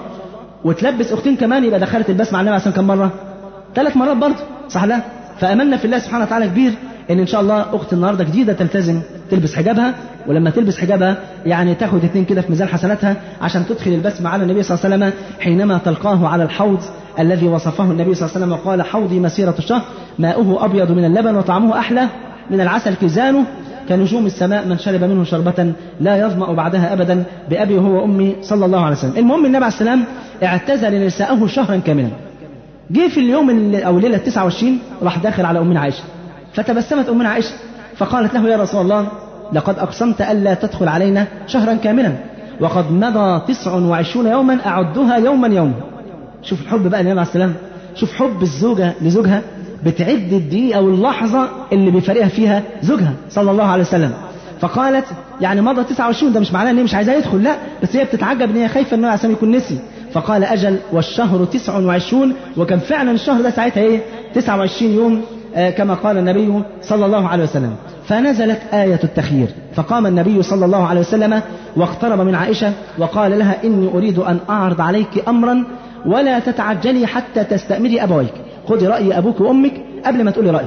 A: وتلبس أختين كمان يبقى دخلت البسمة على النبي عليه كم مرة؟ ثلاث مرات برضه صح لا؟ فأمنا في الله سبحانه وتعالى كبير ان ان شاء الله اخت النهارده جديده تلتزم تلبس حجابها ولما تلبس حجابها يعني تاخد اثنين كده في ميزان حسناتها عشان تدخل البسمة على النبي صلى الله عليه وسلم حينما تلقاه على الحوض الذي وصفه النبي صلى الله عليه وسلم وقال حوضي مسيرة الشهر ماؤه أبيض من اللبن وطعمه أحلى من العسل كيزانه كنجوم السماء من شرب منه شربة لا يظمأ بعدها أبدا بأبي هو أمي صلى الله عليه وسلم المهم النبي عليه السلام اعتزل نساءه شهرا كاملا جه في اليوم اللي أو ليلة 29 راح داخل على أمنا عائشة فتبسمت أمنا عائشة فقالت له يا رسول الله لقد أقسمت ألا تدخل علينا شهرا كاملا وقد مضى 29 يوما أعدها يوما يوما شوف الحب بقى للنبي عليه السلام شوف حب الزوجة لزوجها بتعد الدقيقة واللحظة اللي بيفارقها فيها زوجها صلى الله عليه وسلم فقالت يعني مضى 29 ده مش معناه ان هي مش عايزاه يدخل لا بس هي بتتعجب ان هي خايفه ان هو عشان يكون نسي فقال اجل والشهر 29 وكان فعلا الشهر ده ساعتها ايه 29 يوم آه كما قال النبي صلى الله عليه وسلم فنزلت آية التخيير فقام النبي صلى الله عليه وسلم واقترب من عائشة وقال لها إني أريد أن أعرض عليك أمرا ولا تتعجلي حتى تستأمري أبويك خذي رأي أبوك وأمك قبل ما تقولي رأي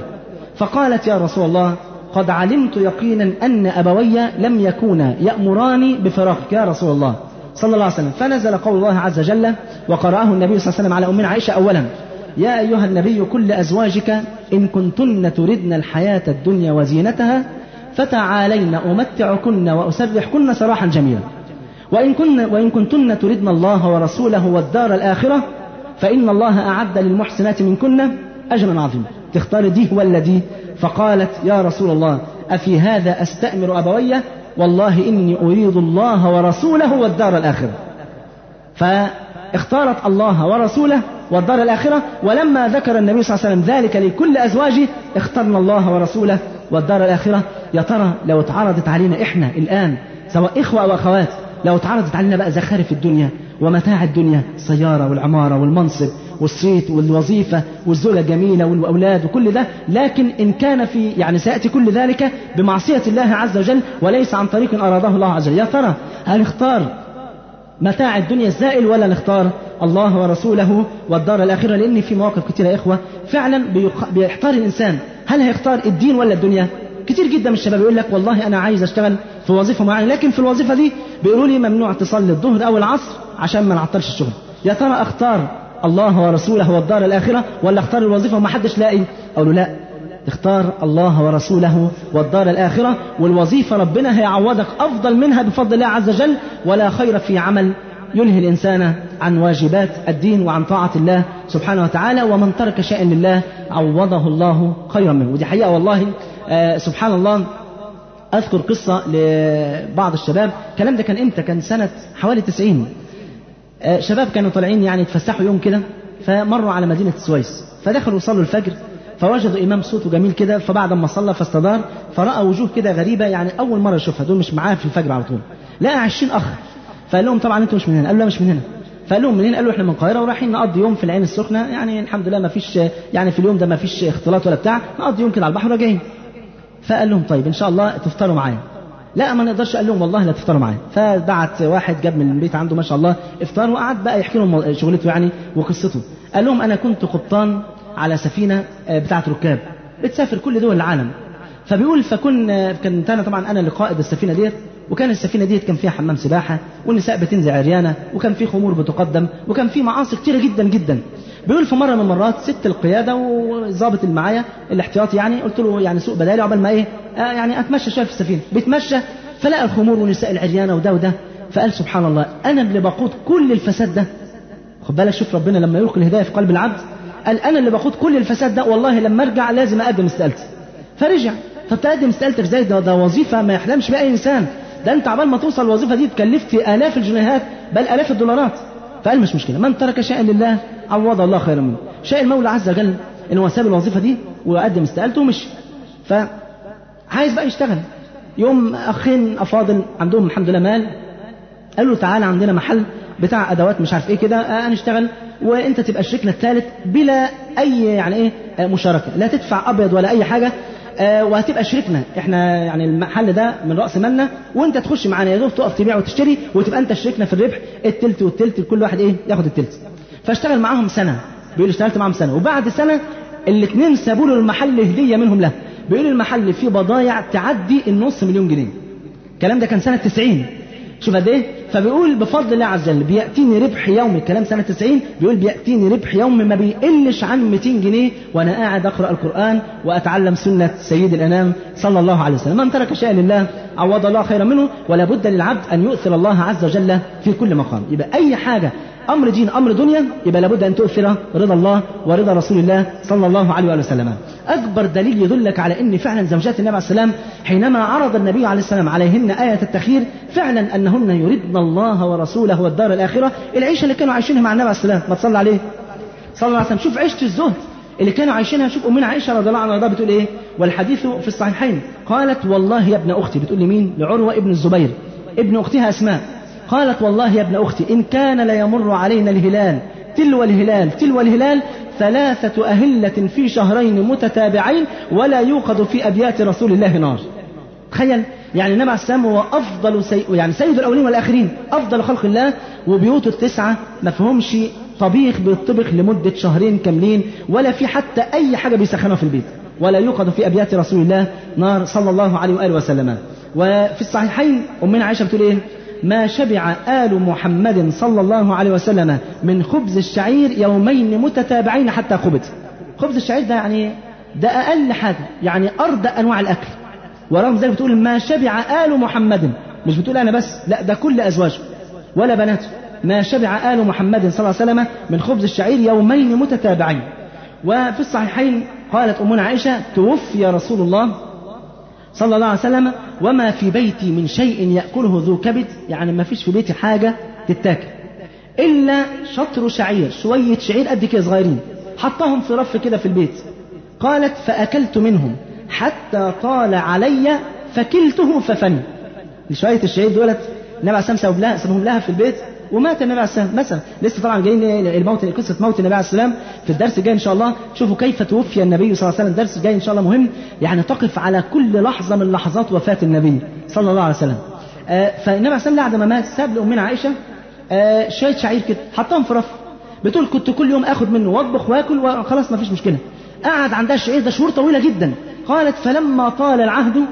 A: فقالت يا رسول الله قد علمت يقينا أن أبوي لم يكونا يأمراني بفراقك يا رسول الله صلى الله عليه وسلم فنزل قول الله عز وجل وقرأه النبي صلى الله عليه وسلم على أمنا عائشة أولا يا أيها النبي كل أزواجك إن كنتن تردن الحياة الدنيا وزينتها فتعالين أمتعكن وأسرحكن سراحا جميلا وإن, كن وإن كنتن تردن الله ورسوله والدار الآخرة فإن الله أعد للمحسنات منكن أجرا عظيما تختار دي ولا دي فقالت يا رسول الله أفي هذا أستأمر أبوي والله إني أريد الله ورسوله والدار الآخرة فاختارت الله ورسوله والدار الآخرة ولما ذكر النبي صلى الله عليه وسلم ذلك لكل أزواجه اخترنا الله ورسوله والدار الآخرة يا ترى لو اتعرضت علينا إحنا الآن سواء إخوة أو أخوات لو اتعرضت علينا بقى زخارف الدنيا ومتاع الدنيا السيارة والعمارة والمنصب والصيت والوظيفة والزوجة الجميلة والأولاد وكل ده لكن إن كان في يعني سيأتي كل ذلك بمعصية الله عز وجل وليس عن طريق أراده الله عز وجل يا ترى هل اختار متاع الدنيا الزائل ولا نختار الله ورسوله والدار الآخرة لأن في مواقف كتيرة يا إخوة فعلا بيحتار الإنسان هل هيختار الدين ولا الدنيا كتير جدا من الشباب يقول لك والله انا عايز اشتغل في وظيفه معينه لكن في الوظيفه دي بيقولوا لي ممنوع تصلي الظهر او العصر عشان ما نعطلش الشغل يا ترى اختار الله ورسوله والدار الاخره ولا اختار الوظيفه وما حدش لاقي اقول له لا اختار الله ورسوله والدار الآخرة والوظيفة ربنا هيعوضك أفضل منها بفضل الله عز وجل ولا خير في عمل ينهي الإنسان عن واجبات الدين وعن طاعة الله سبحانه وتعالى ومن ترك شيئا لله عوضه الله خيرا منه ودي حقيقة والله آه، سبحان الله أذكر قصة لبعض الشباب الكلام ده كان إمتى كان سنة حوالي 90 آه، شباب كانوا طالعين يعني يتفسحوا يوم كده فمروا على مدينة السويس فدخلوا وصلوا الفجر فوجدوا إمام صوته جميل كده فبعد ما صلى فاستدار فرأى وجوه كده غريبة يعني أول مرة يشوفها دول مش معاه في الفجر على طول لقى 20 أخ فقال لهم طبعا أنتوا مش من هنا قالوا لا مش من هنا فقال لهم منين؟ قالوا احنا من القاهره ورايحين نقضي يوم في العين السخنه يعني الحمد لله ما فيش يعني في اليوم ده ما فيش اختلاط ولا بتاع نقضي يوم كده على البحر وراجعين فقال لهم طيب إن شاء الله تفطروا معايا لا ما نقدرش قال لهم والله لا تفطروا معايا فبعت واحد جاب من البيت عنده ما شاء الله افطار وقعد بقى يحكي لهم شغلته يعني وقصته قال لهم انا كنت قبطان على سفينه آه، بتاعه ركاب بتسافر كل دول العالم فبيقول فكن آه، كنت انا طبعا انا اللي قائد السفينه ديت وكان السفينه ديت كان فيها حمام سباحه والنساء بتنزل عريانه وكان في خمور بتقدم وكان في معاصي كتيره جدا جدا بيقول في مره من المرات سبت القياده وظابط اللي معايا الاحتياطي يعني قلت له يعني سوق بدالي عقبال ما ايه آه، يعني اتمشى شويه في السفينه بيتمشى فلقى الخمور ونساء العريانه وده وده فقال سبحان الله انا اللي بقود كل الفساد ده خد بالك شوف ربنا لما يلقي الهدايه في قلب العبد قال انا اللي بقود كل الفساد ده والله لما ارجع لازم اقدم استقالتي فرجع طب تقدم استقالتك ازاي ده ده وظيفه ما يحلمش بها اي انسان ده انت عبال ما توصل الوظيفه دي اتكلفت الاف الجنيهات بل الاف الدولارات فقال مش مشكله من ترك شيئا لله عوض الله خيرا منه شاء المولى عز وجل ان هو ساب الوظيفه دي وقدم استقالته ومشي فعايز بقى يشتغل يوم اخين افاضل عندهم الحمد لله مال قالوا تعالى عندنا محل بتاع ادوات مش عارف ايه كده هنشتغل آه، وانت تبقى شريكنا الثالث بلا اي يعني ايه آه، مشاركه لا تدفع ابيض ولا اي حاجه آه، وهتبقى شريكنا احنا يعني المحل ده من راس مالنا وانت تخش معانا يا دوب تقف تبيع وتشتري وتبقى انت شريكنا في الربح التلت والتلت كل واحد ايه ياخد التلت فاشتغل معاهم سنة بيقول اشتغلت معاهم سنة وبعد سنة الاثنين سابوا له المحل هدية منهم له بيقول المحل فيه بضايع تعدي النص مليون جنيه الكلام ده كان سنة 90 شوف قد ايه فبيقول بفضل الله عز وجل بيأتيني ربح يومي الكلام سنة 90 بيقول بيأتيني ربح يومي ما بيقلش عن 200 جنيه وأنا قاعد أقرأ القرآن وأتعلم سنة سيد الأنام صلى الله عليه وسلم من ترك شيئا لله عوض الله خيرا منه ولا بد للعبد أن يؤثر الله عز وجل في كل مقام يبقى أي حاجة أمر دين أمر دنيا يبقى لابد أن تؤثر رضا الله ورضا رسول الله صلى الله عليه وآله وسلم أكبر دليل يدلك على أن فعلا زوجات النبي عليه السلام حينما عرض النبي عليه السلام عليهن آية التخير فعلا أنهن يردن الله ورسوله والدار الآخرة العيشة اللي كانوا عايشينها مع النبي عليه السلام ما تصلي عليه صلى الله عليه وسلم شوف عيشة الزهد اللي كانوا عايشينها شوف أمنا عائشة رضي الله عنها وارضاها بتقول إيه والحديث في الصحيحين قالت والله يا ابن أختي بتقول لمين لعروة ابن الزبير ابن أختها أسماء قالت والله يا ابن أختي إن كان ليمر علينا الهلال تلو الهلال تلو الهلال ثلاثة أهلة في شهرين متتابعين ولا يوقد في أبيات رسول الله نار تخيل يعني النبي عليه السلام هو أفضل سي... يعني سيد الأولين والآخرين أفضل خلق الله وبيوته التسعة ما فيهمش طبيخ بيطبخ لمدة شهرين كاملين ولا في حتى أي حاجة بيسخنها في البيت ولا يوقد في أبيات رسول الله نار صلى الله عليه وآله وسلم وفي الصحيحين أمنا عائشة بتقول إيه ما شبع آل محمد صلى الله عليه وسلم من خبز الشعير يومين متتابعين حتى خبز خبز الشعير ده يعني ده أقل حاجة يعني أرض أنواع الأكل ورغم ذلك بتقول ما شبع آل محمد مش بتقول أنا بس لا ده كل أزواجه ولا بناته ما شبع آل محمد صلى الله عليه وسلم من خبز الشعير يومين متتابعين وفي الصحيحين قالت أمنا عائشة توفي رسول الله صلى الله عليه وسلم وما في بيتي من شيء يأكله ذو كبد يعني ما فيش في بيتي حاجة تتاكل إلا شطر شعير شوية شعير قد كده صغيرين حطهم في رف كده في البيت قالت فأكلت منهم حتى طال علي فكلته ففن شوية الشهيد دولت النبي عليه السلام سابهم لها, لها في البيت ومات النبي عليه السلام مثلا لسه طبعا جايين الموت قصه موت النبي عليه السلام في الدرس الجاي ان شاء الله شوفوا كيف توفي النبي صلى الله عليه وسلم الدرس الجاي ان شاء الله مهم يعني تقف على كل لحظه من لحظات وفاه النبي صلى الله عليه وسلم آه فالنبي عليه السلام بعد ما مات ساب لامنا عائشه آه شويه شعير كده حطهم في رف بتقول كنت كل يوم اخد منه واطبخ واكل وخلاص ما فيش مشكله قعد عندها الشعير ده شهور طويله جدا قالت فلما طال العهد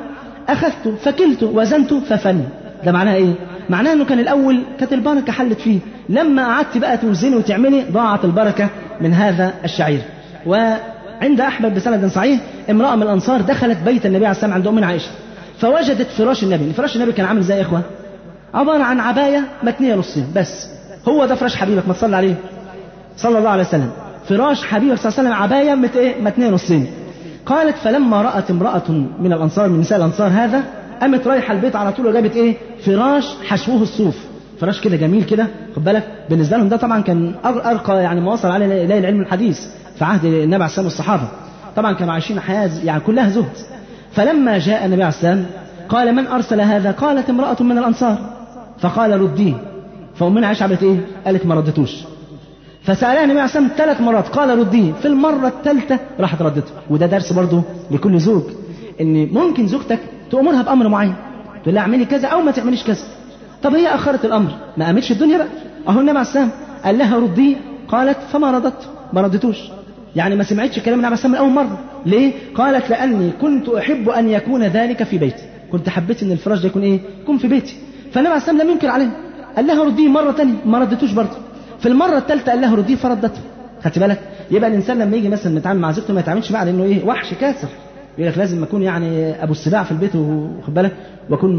A: أخذت فكلت وزنت ففن ده معناها إيه؟ معناها إنه كان الأول كانت البركة حلت فيه لما قعدت بقى توزني وتعملي ضاعت البركة من هذا الشعير وعند أحمد بسند صحيح امرأة من الأنصار دخلت بيت النبي عليه السلام عند أم عائشة فوجدت فراش النبي فراش النبي كان عامل زي إخوة عبارة عن عباية متنية نصين بس هو ده فراش حبيبك ما تصلي عليه صلى الله عليه وسلم فراش حبيبك صلى الله عليه وسلم عباية مت إيه؟ متنية نصين قالت فلما رأت امرأة من الأنصار من نساء الأنصار هذا قامت رايحة البيت على طول وجابت إيه فراش حشوه الصوف فراش كده جميل كده خد بالك بالنسبة لهم ده طبعا كان أرقى يعني ما وصل عليه إليه العلم الحديث في عهد النبي عليه السلام والصحابة طبعا كانوا عايشين حياة يعني كلها زهد فلما جاء النبي عليه السلام قال من أرسل هذا قالت امرأة من الأنصار فقال رديه فأمنا عائشة عملت إيه قالت ما ردتوش فسألها النبي عليه الصلاة ثلاث مرات قال رديه في المرة الثالثة راحت ردته وده درس برضه لكل زوج إن ممكن زوجتك تأمرها بأمر معين تقول لها اعملي كذا أو ما تعمليش كذا طب هي أخرت الأمر ما قامتش الدنيا بقى أهو النبي عليه الصلاة قال لها رديه قالت فما ردت ما ردتوش يعني ما سمعتش كلام النبي عليه الصلاة من أول مرة ليه؟ قالت لأني كنت أحب أن يكون ذلك في بيتي كنت حبيت إن الفراش ده يكون إيه؟ يكون في بيتي فالنبي عليه الصلاة لم ينكر عليه قال لها رديه مرة تانية ما ردتوش برضه في المرة الثالثة قال لها رديه فردته خدت بالك يبقى الإنسان لما يجي مثلا متعامل مع زوجته ما يتعاملش معها لأنه إيه وحش كاسر يقول لك لازم اكون يعني ابو السباع في البيت وخد بالك واكون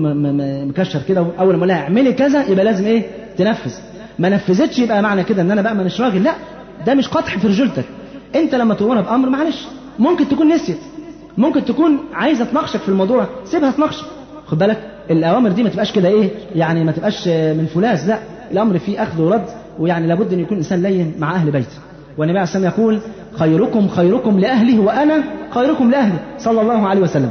A: مكشر كده اول ما اقول اعملي كذا يبقى لازم ايه تنفذ ما نفذتش يبقى معنى كده ان انا بقى مش راجل لا ده مش قطح في رجولتك انت لما تقولها بامر معلش ممكن تكون نسيت ممكن تكون عايزه تناقشك في الموضوع سيبها تناقشك خد بالك الاوامر دي ما تبقاش كده ايه يعني ما تبقاش من فلاس لا الامر فيه اخذ ورد ويعني لابد أن يكون الإنسان لين مع أهل بيته والنبي عليه الصلاة والسلام يقول خيركم خيركم لأهله وأنا خيركم لأهلي صلى الله عليه وسلم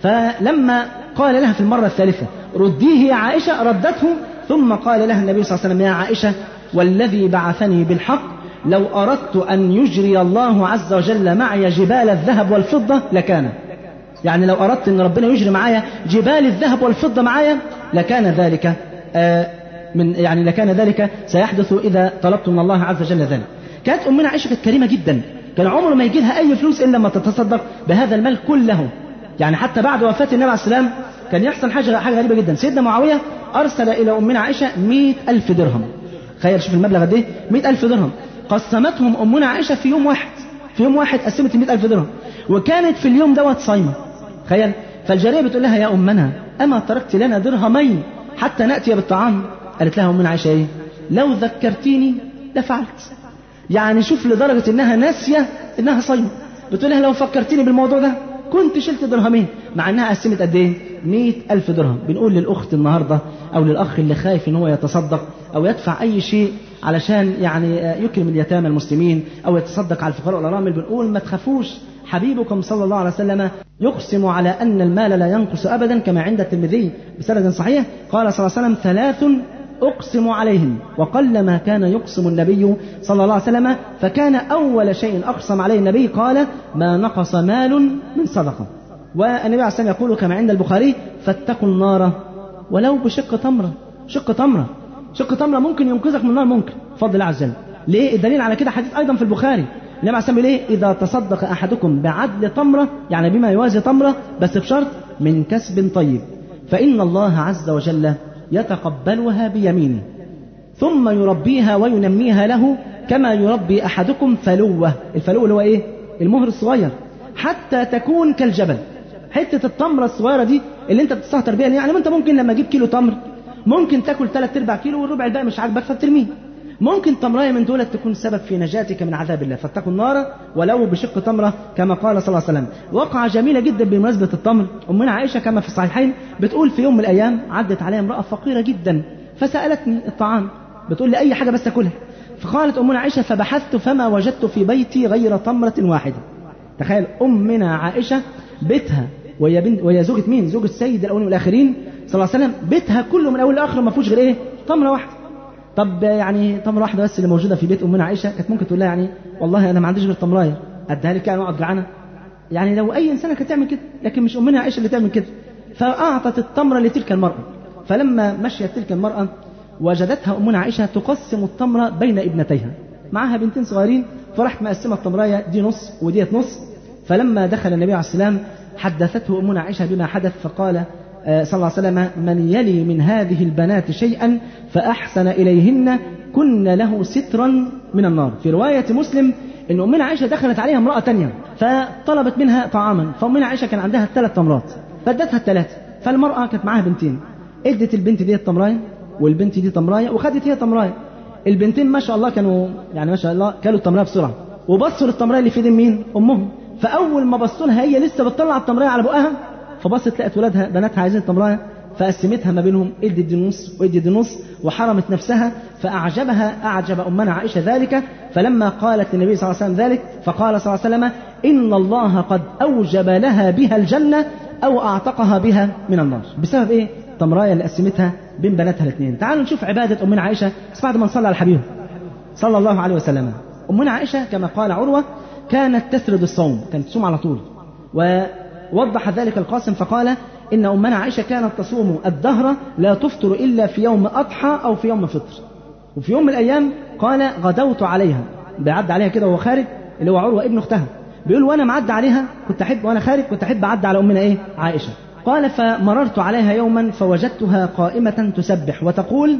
A: فلما قال لها في المرة الثالثة رديه يا عائشة ردته ثم قال لها النبي صلى الله عليه وسلم يا عائشة والذي بعثني بالحق لو أردت أن يجري الله عز وجل معي جبال الذهب والفضة لكان يعني لو أردت أن ربنا يجري معايا جبال الذهب والفضة معايا لكان ذلك آه، من يعني لكان ذلك سيحدث إذا طلبت من الله عز وجل ذلك كانت أمنا عائشة كانت كريمة جدا كان عمره ما يجي لها أي فلوس إلا لما تتصدق بهذا المال كله يعني حتى بعد وفاة النبي عليه السلام كان يحصل حاجة حاجة غريبة جدا سيدنا معاوية أرسل إلى أمنا عائشة مئة ألف درهم تخيل شوف المبلغ قد إيه مئة ألف درهم قسمتهم أمنا عائشة في يوم واحد في يوم واحد قسمت ال ألف درهم وكانت في اليوم دوت صايمة تخيل فالجارية بتقول لها يا أمنا أما تركت لنا درهمين حتى نأتي بالطعام قالت لها أمنا عائشة إيه لو ذكرتيني لفعلت يعني شوف لدرجة إنها ناسية إنها صايمة بتقول لها لو فكرتيني بالموضوع ده كنت شلت درهمين مع إنها قسمت قد إيه 100 ألف درهم بنقول للأخت النهاردة أو للأخ اللي خايف إن هو يتصدق أو يدفع أي شيء علشان يعني يكرم اليتامى المسلمين أو يتصدق على الفقراء والأرامل بنقول ما تخافوش حبيبكم صلى الله عليه وسلم يقسم على أن المال لا ينقص أبدا كما عند الترمذي بسند صحيح قال صلى الله عليه وسلم ثلاث أقسم عليهم وقلما كان يقسم النبي صلى الله عليه وسلم فكان أول شيء أقسم عليه النبي قال ما نقص مال من صدقة والنبي عليه الصلاة والسلام يقول كما عند البخاري فاتقوا النار ولو بشق تمرة شق تمرة شق تمرة ممكن ينقذك من النار ممكن بفضل الله عز وجل ليه الدليل على كده حديث أيضا في البخاري النبي عليه الصلاة إيه إذا تصدق أحدكم بعدل تمرة يعني بما يوازي تمرة بس بشرط من كسب طيب فإن الله عز وجل يتقبلها بيمينه ثم يربيها وينميها له كما يربي أحدكم فلوة الفلو اللي هو إيه المهر الصغير حتى تكون كالجبل حتة التمرة الصغيرة دي اللي أنت بتستهتر بيها يعني أنت ممكن لما تجيب كيلو تمر ممكن تاكل ثلاث ارباع كيلو والربع الباقي مش عاجبك فبترميه ممكن تمرية من دولت تكون سبب في نجاتك من عذاب الله فاتقوا النار ولو بشق تمرة كما قال صلى الله عليه وسلم وقعة جميلة جدا بمناسبة التمر أمنا عائشة كما في الصحيحين بتقول في يوم من الأيام عدت عليها امرأة فقيرة جدا فسألتني الطعام بتقول لي أي حاجة بس أكلها فقالت أمنا عائشة فبحثت فما وجدت في بيتي غير تمرة واحدة تخيل أمنا عائشة بيتها وهي بنت وهي زوجة مين؟ زوجة السيد الأولين والآخرين صلى الله عليه وسلم بيتها كله من أول لآخر ما فيهوش غير إيه؟ تمرة واحدة طب يعني تمره واحده بس اللي موجوده في بيت امنا عائشه كانت ممكن تقول لها يعني والله انا ما عنديش غير تمرايه اديها لك يعني اقعد جعانه يعني لو اي انسانه كانت تعمل كده لكن مش امنا عائشه اللي تعمل كده فاعطت التمره لتلك المراه فلما مشيت تلك المراه وجدتها امنا عائشه تقسم التمره بين ابنتيها معاها بنتين صغيرين فراحت مقسمه التمرايه دي نص وديت نص فلما دخل النبي عليه الصلاه والسلام حدثته امنا عائشه بما حدث فقال آه، صلى الله عليه وسلم من يلي من هذه البنات شيئا فأحسن إليهن كن له سترا من النار في رواية مسلم أن أمنا عائشة دخلت عليها امرأة تانية فطلبت منها طعاما فأمنا عائشة كان عندها ثلاث تمرات فادتها الثلاثة فالمرأة كانت معاها بنتين ادت البنت دي التمراية والبنت دي تمراية وخدت هي تمراية البنتين ما شاء الله كانوا يعني ما شاء الله كلوا التمراية بسرعة وبصوا للتمراية اللي في ايد مين؟ أمهم فأول ما بصوا لها هي لسه بتطلع التمراية على بقها فبصت لقت ولادها بناتها عايزين تمرها فقسمتها ما بينهم ادي دي نص وادي دي نص وحرمت نفسها فأعجبها أعجب أمنا عائشة ذلك فلما قالت للنبي صلى الله عليه وسلم ذلك فقال صلى الله عليه وسلم إن الله قد أوجب لها بها الجنة أو أعتقها بها من النار بسبب إيه؟ تمراية اللي قسمتها بين بناتها الاثنين تعالوا نشوف عبادة أمنا عائشة بس بعد ما نصلي على الحبيب صلى الله عليه وسلم أمنا عائشة كما قال عروة كانت تسرد الصوم كانت تصوم على طول و وضح ذلك القاسم فقال إن أمنا عائشة كانت تصوم الدهر لا تفطر إلا في يوم أضحى أو في يوم فطر وفي يوم من الأيام قال غدوت عليها بعد عليها كده وهو خارج اللي هو عروة ابن أختها بيقول وأنا معدي عليها كنت أحب وأنا خارج كنت أحب أعدي على أمنا إيه عائشة قال فمررت عليها يوما فوجدتها قائمة تسبح وتقول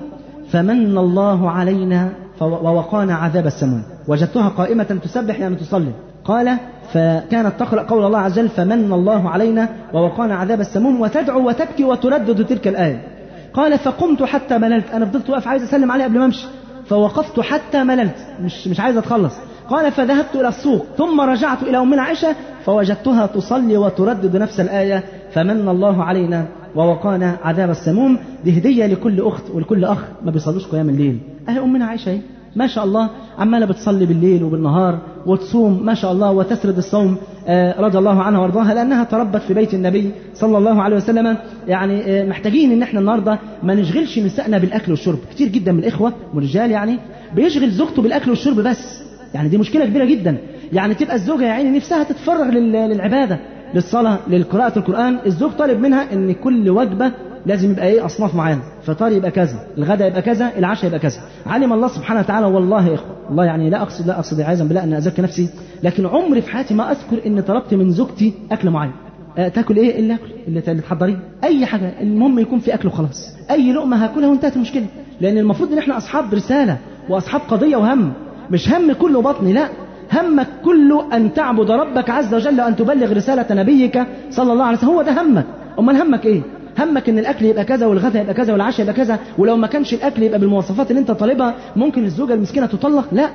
A: فمن الله علينا ووقانا عذاب السموم وجدتها قائمة تسبح يعني تصلي قال فكانت تقرأ قول الله عز وجل فمن الله علينا ووقانا عذاب السموم وتدعو وتبكي وتردد تلك الآية قال فقمت حتى مللت أنا فضلت واقف عايز أسلم عليه قبل ما أمشي فوقفت حتى مللت مش مش عايز أتخلص قال فذهبت إلى السوق ثم رجعت إلى أمنا عائشة فوجدتها تصلي وتردد نفس الآية فمن الله علينا ووقانا عذاب السموم دي هدية لكل أخت ولكل أخ ما بيصلوش قيام الليل أهي أمنا عائشة إيه ما شاء الله عمالة بتصلي بالليل وبالنهار وتصوم ما شاء الله وتسرد الصوم آه، رضي الله عنها وارضاها لأنها تربت في بيت النبي صلى الله عليه وسلم يعني آه، محتاجين إن احنا النهاردة ما نشغلش نسائنا بالأكل والشرب كتير جدا من الإخوة والرجال يعني بيشغل زوجته بالأكل والشرب بس يعني دي مشكلة كبيرة جدا يعني تبقى الزوجة يا عيني نفسها تتفرغ للعبادة للصلاة لقراءة القرآن الزوج طالب منها ان كل وجبة لازم يبقى ايه اصناف معينه فطار يبقى كذا الغداء يبقى كذا العشاء يبقى كذا علم الله سبحانه وتعالى والله يا اخوه والله يعني لا اقصد لا اقصد عايزا بالله ان اذكر نفسي لكن عمري في حياتي ما اذكر ان طلبت من زوجتي اكل معين أه، تاكل ايه اللي اكل اللي تحضريه اي حاجه المهم يكون في اكل وخلاص اي لقمه هاكلها وانتهت المشكله لان المفروض ان احنا اصحاب رساله واصحاب قضيه وهم مش هم كله بطني لا همك كله أن تعبد ربك عز وجل وأن تبلغ رسالة نبيك صلى الله عليه وسلم هو ده همك أمال همك إيه همك ان الاكل يبقى كذا والغدا يبقى كذا والعشاء يبقى كذا ولو ما كانش الاكل يبقى بالمواصفات اللي انت طالبها ممكن الزوجه المسكينه تطلق لا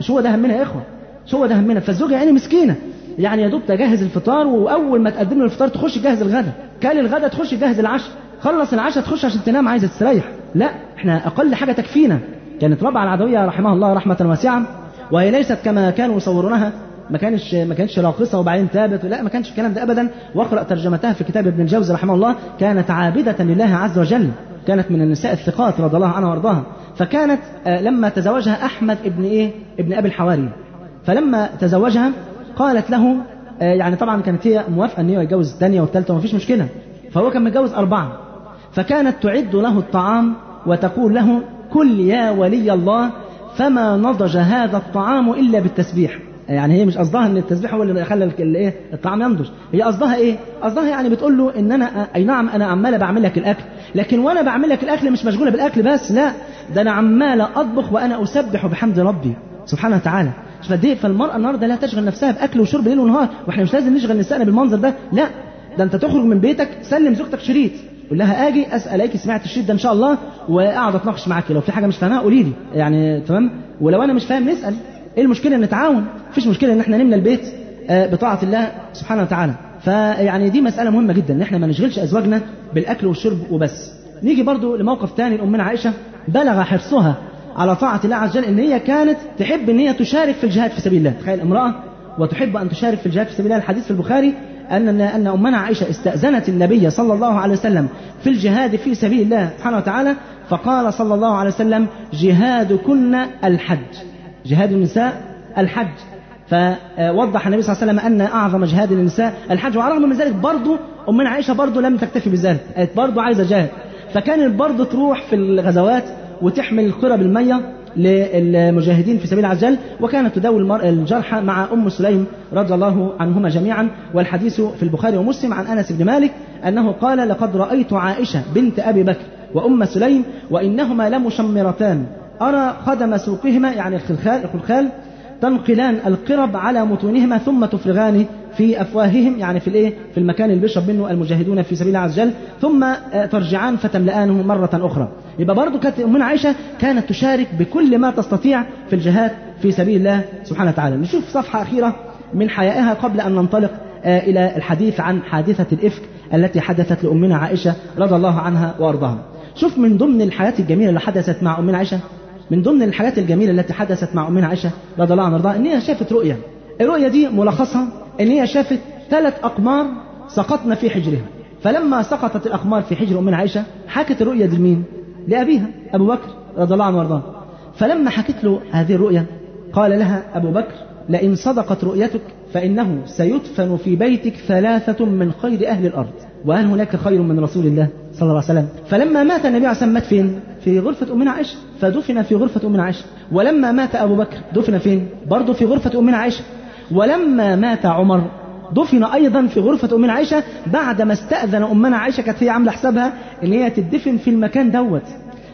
A: مش هو ده همنا يا اخوه مش هو ده همنا فالزوجه يعني مسكينه يعني يا دوب تجهز الفطار واول ما تقدم له الفطار تخش تجهز الغدا كان الغدا تخش تجهز العشاء خلص العشاء تخش عشان تنام عايزه تستريح لا احنا اقل حاجه تكفينا كانت ربع العدويه رحمها الله رحمه واسعه وهي ليست كما كانوا يصورونها ما كانش ما كانتش راقصه وبعدين تابت لا ما كانش الكلام ده ابدا واقرا ترجمتها في كتاب ابن الجوزي رحمه الله كانت عابده لله عز وجل كانت من النساء الثقات رضي الله عنها وارضاها فكانت آه، لما تزوجها احمد ابن ايه ابن ابي الحواري فلما تزوجها قالت له آه، يعني طبعا كانت هي موافقه ان هي يتجوز الثانيه والثالثه ومفيش مشكله فهو كان متجوز اربعه فكانت تعد له الطعام وتقول له كل يا ولي الله فما نضج هذا الطعام الا بالتسبيح يعني هي مش قصدها ان التسبيح هو اللي خلى الايه الطعام ينضج هي قصدها ايه قصدها يعني بتقول له ان انا آه، اي نعم انا عماله بعمل لك الاكل لكن وانا بعمل لك الاكل مش مشغوله بالاكل بس لا ده انا عماله اطبخ وانا اسبح بحمد ربي سبحانه وتعالى فدي إيه فالمرأة النهارده لا تشغل نفسها بأكل وشرب ليل ونهار واحنا مش لازم نشغل نسائنا بالمنظر ده لا ده انت تخرج من بيتك سلم زوجتك شريط قول لها اجي اسالك سمعت الشريط ده ان شاء الله واقعد اتناقش معاكي لو في حاجه مش فاهمها قولي لي يعني تمام ولو انا مش فاهم نسال ايه المشكله ان نتعاون مفيش مشكله ان احنا نملى البيت آه، بطاعه الله سبحانه وتعالى فيعني دي مساله مهمه جدا ان احنا ما نشغلش ازواجنا بالاكل والشرب وبس نيجي برضو لموقف تاني الامنا عائشه بلغ حرصها على طاعه الله عز وجل ان هي كانت تحب ان هي تشارك في الجهاد في سبيل الله تخيل امراه وتحب ان تشارك في الجهاد في سبيل الله الحديث في البخاري أن أن أمنا عائشة استأذنت النبي صلى الله عليه وسلم في الجهاد في سبيل الله سبحانه وتعالى فقال صلى الله عليه وسلم جهادكن الحج جهاد النساء الحج فوضح النبي صلى الله عليه وسلم أن أعظم جهاد النساء الحج وعلى الرغم من ذلك برضه أمنا عائشة برضه لم تكتفي بذلك قالت برضه عايزة جهاد فكانت برضه تروح في الغزوات وتحمل القرى بالمية للمجاهدين في سبيل عجل وكانت تداول الجرحى مع أم سليم رضي الله عنهما جميعا والحديث في البخاري ومسلم عن أنس بن مالك أنه قال لقد رأيت عائشة بنت أبي بكر وأم سليم وإنهما لمشمرتان أرى خدم سوقهما يعني الخلخال, الخلخال تنقلان القرب على متونهما ثم تفرغان في أفواههم يعني في الإيه في المكان اللي بيشرب منه المجاهدون في سبيل الله عز وجل ثم آه، ترجعان فتملأانه مرة أخرى يبقى برضه كانت أمنا عائشة كانت تشارك بكل ما تستطيع في الجهاد في سبيل الله سبحانه وتعالى نشوف صفحة أخيرة من حيائها قبل أن ننطلق آه، إلى الحديث عن حادثة الإفك التي حدثت لأمنا عائشة رضي الله عنها وأرضاها شوف من ضمن الحياة الجميلة اللي حدثت مع أمنا عائشة من ضمن الحاجات الجميلة التي حدثت مع أمنا عائشة رضي الله عنها إن هي شافت رؤيا الرؤيا دي ملخصها إن هي شافت ثلاث أقمار سقطنا في حجرها فلما سقطت الأقمار في حجر أمنا عائشة حكت الرؤيا دي لمين؟ لأبيها أبو بكر رضي الله عنه وارضاه فلما حكت له هذه الرؤيا قال لها أبو بكر لئن صدقت رؤيتك فإنه سيدفن في بيتك ثلاثة من خير أهل الأرض وهل هناك خير من رسول الله صلى الله عليه وسلم فلما مات النبي عليه الصلاة مات فين في غرفة أمنا عائشة فدفن في غرفة أمنا عائشة ولما مات أبو بكر دفن فين برضه في غرفة أمنا عائشة ولما مات عمر دفن أيضا في غرفة أمنا عائشة بعد ما استأذن أمنا عائشة كانت هي عاملة حسابها إن هي تدفن في المكان دوت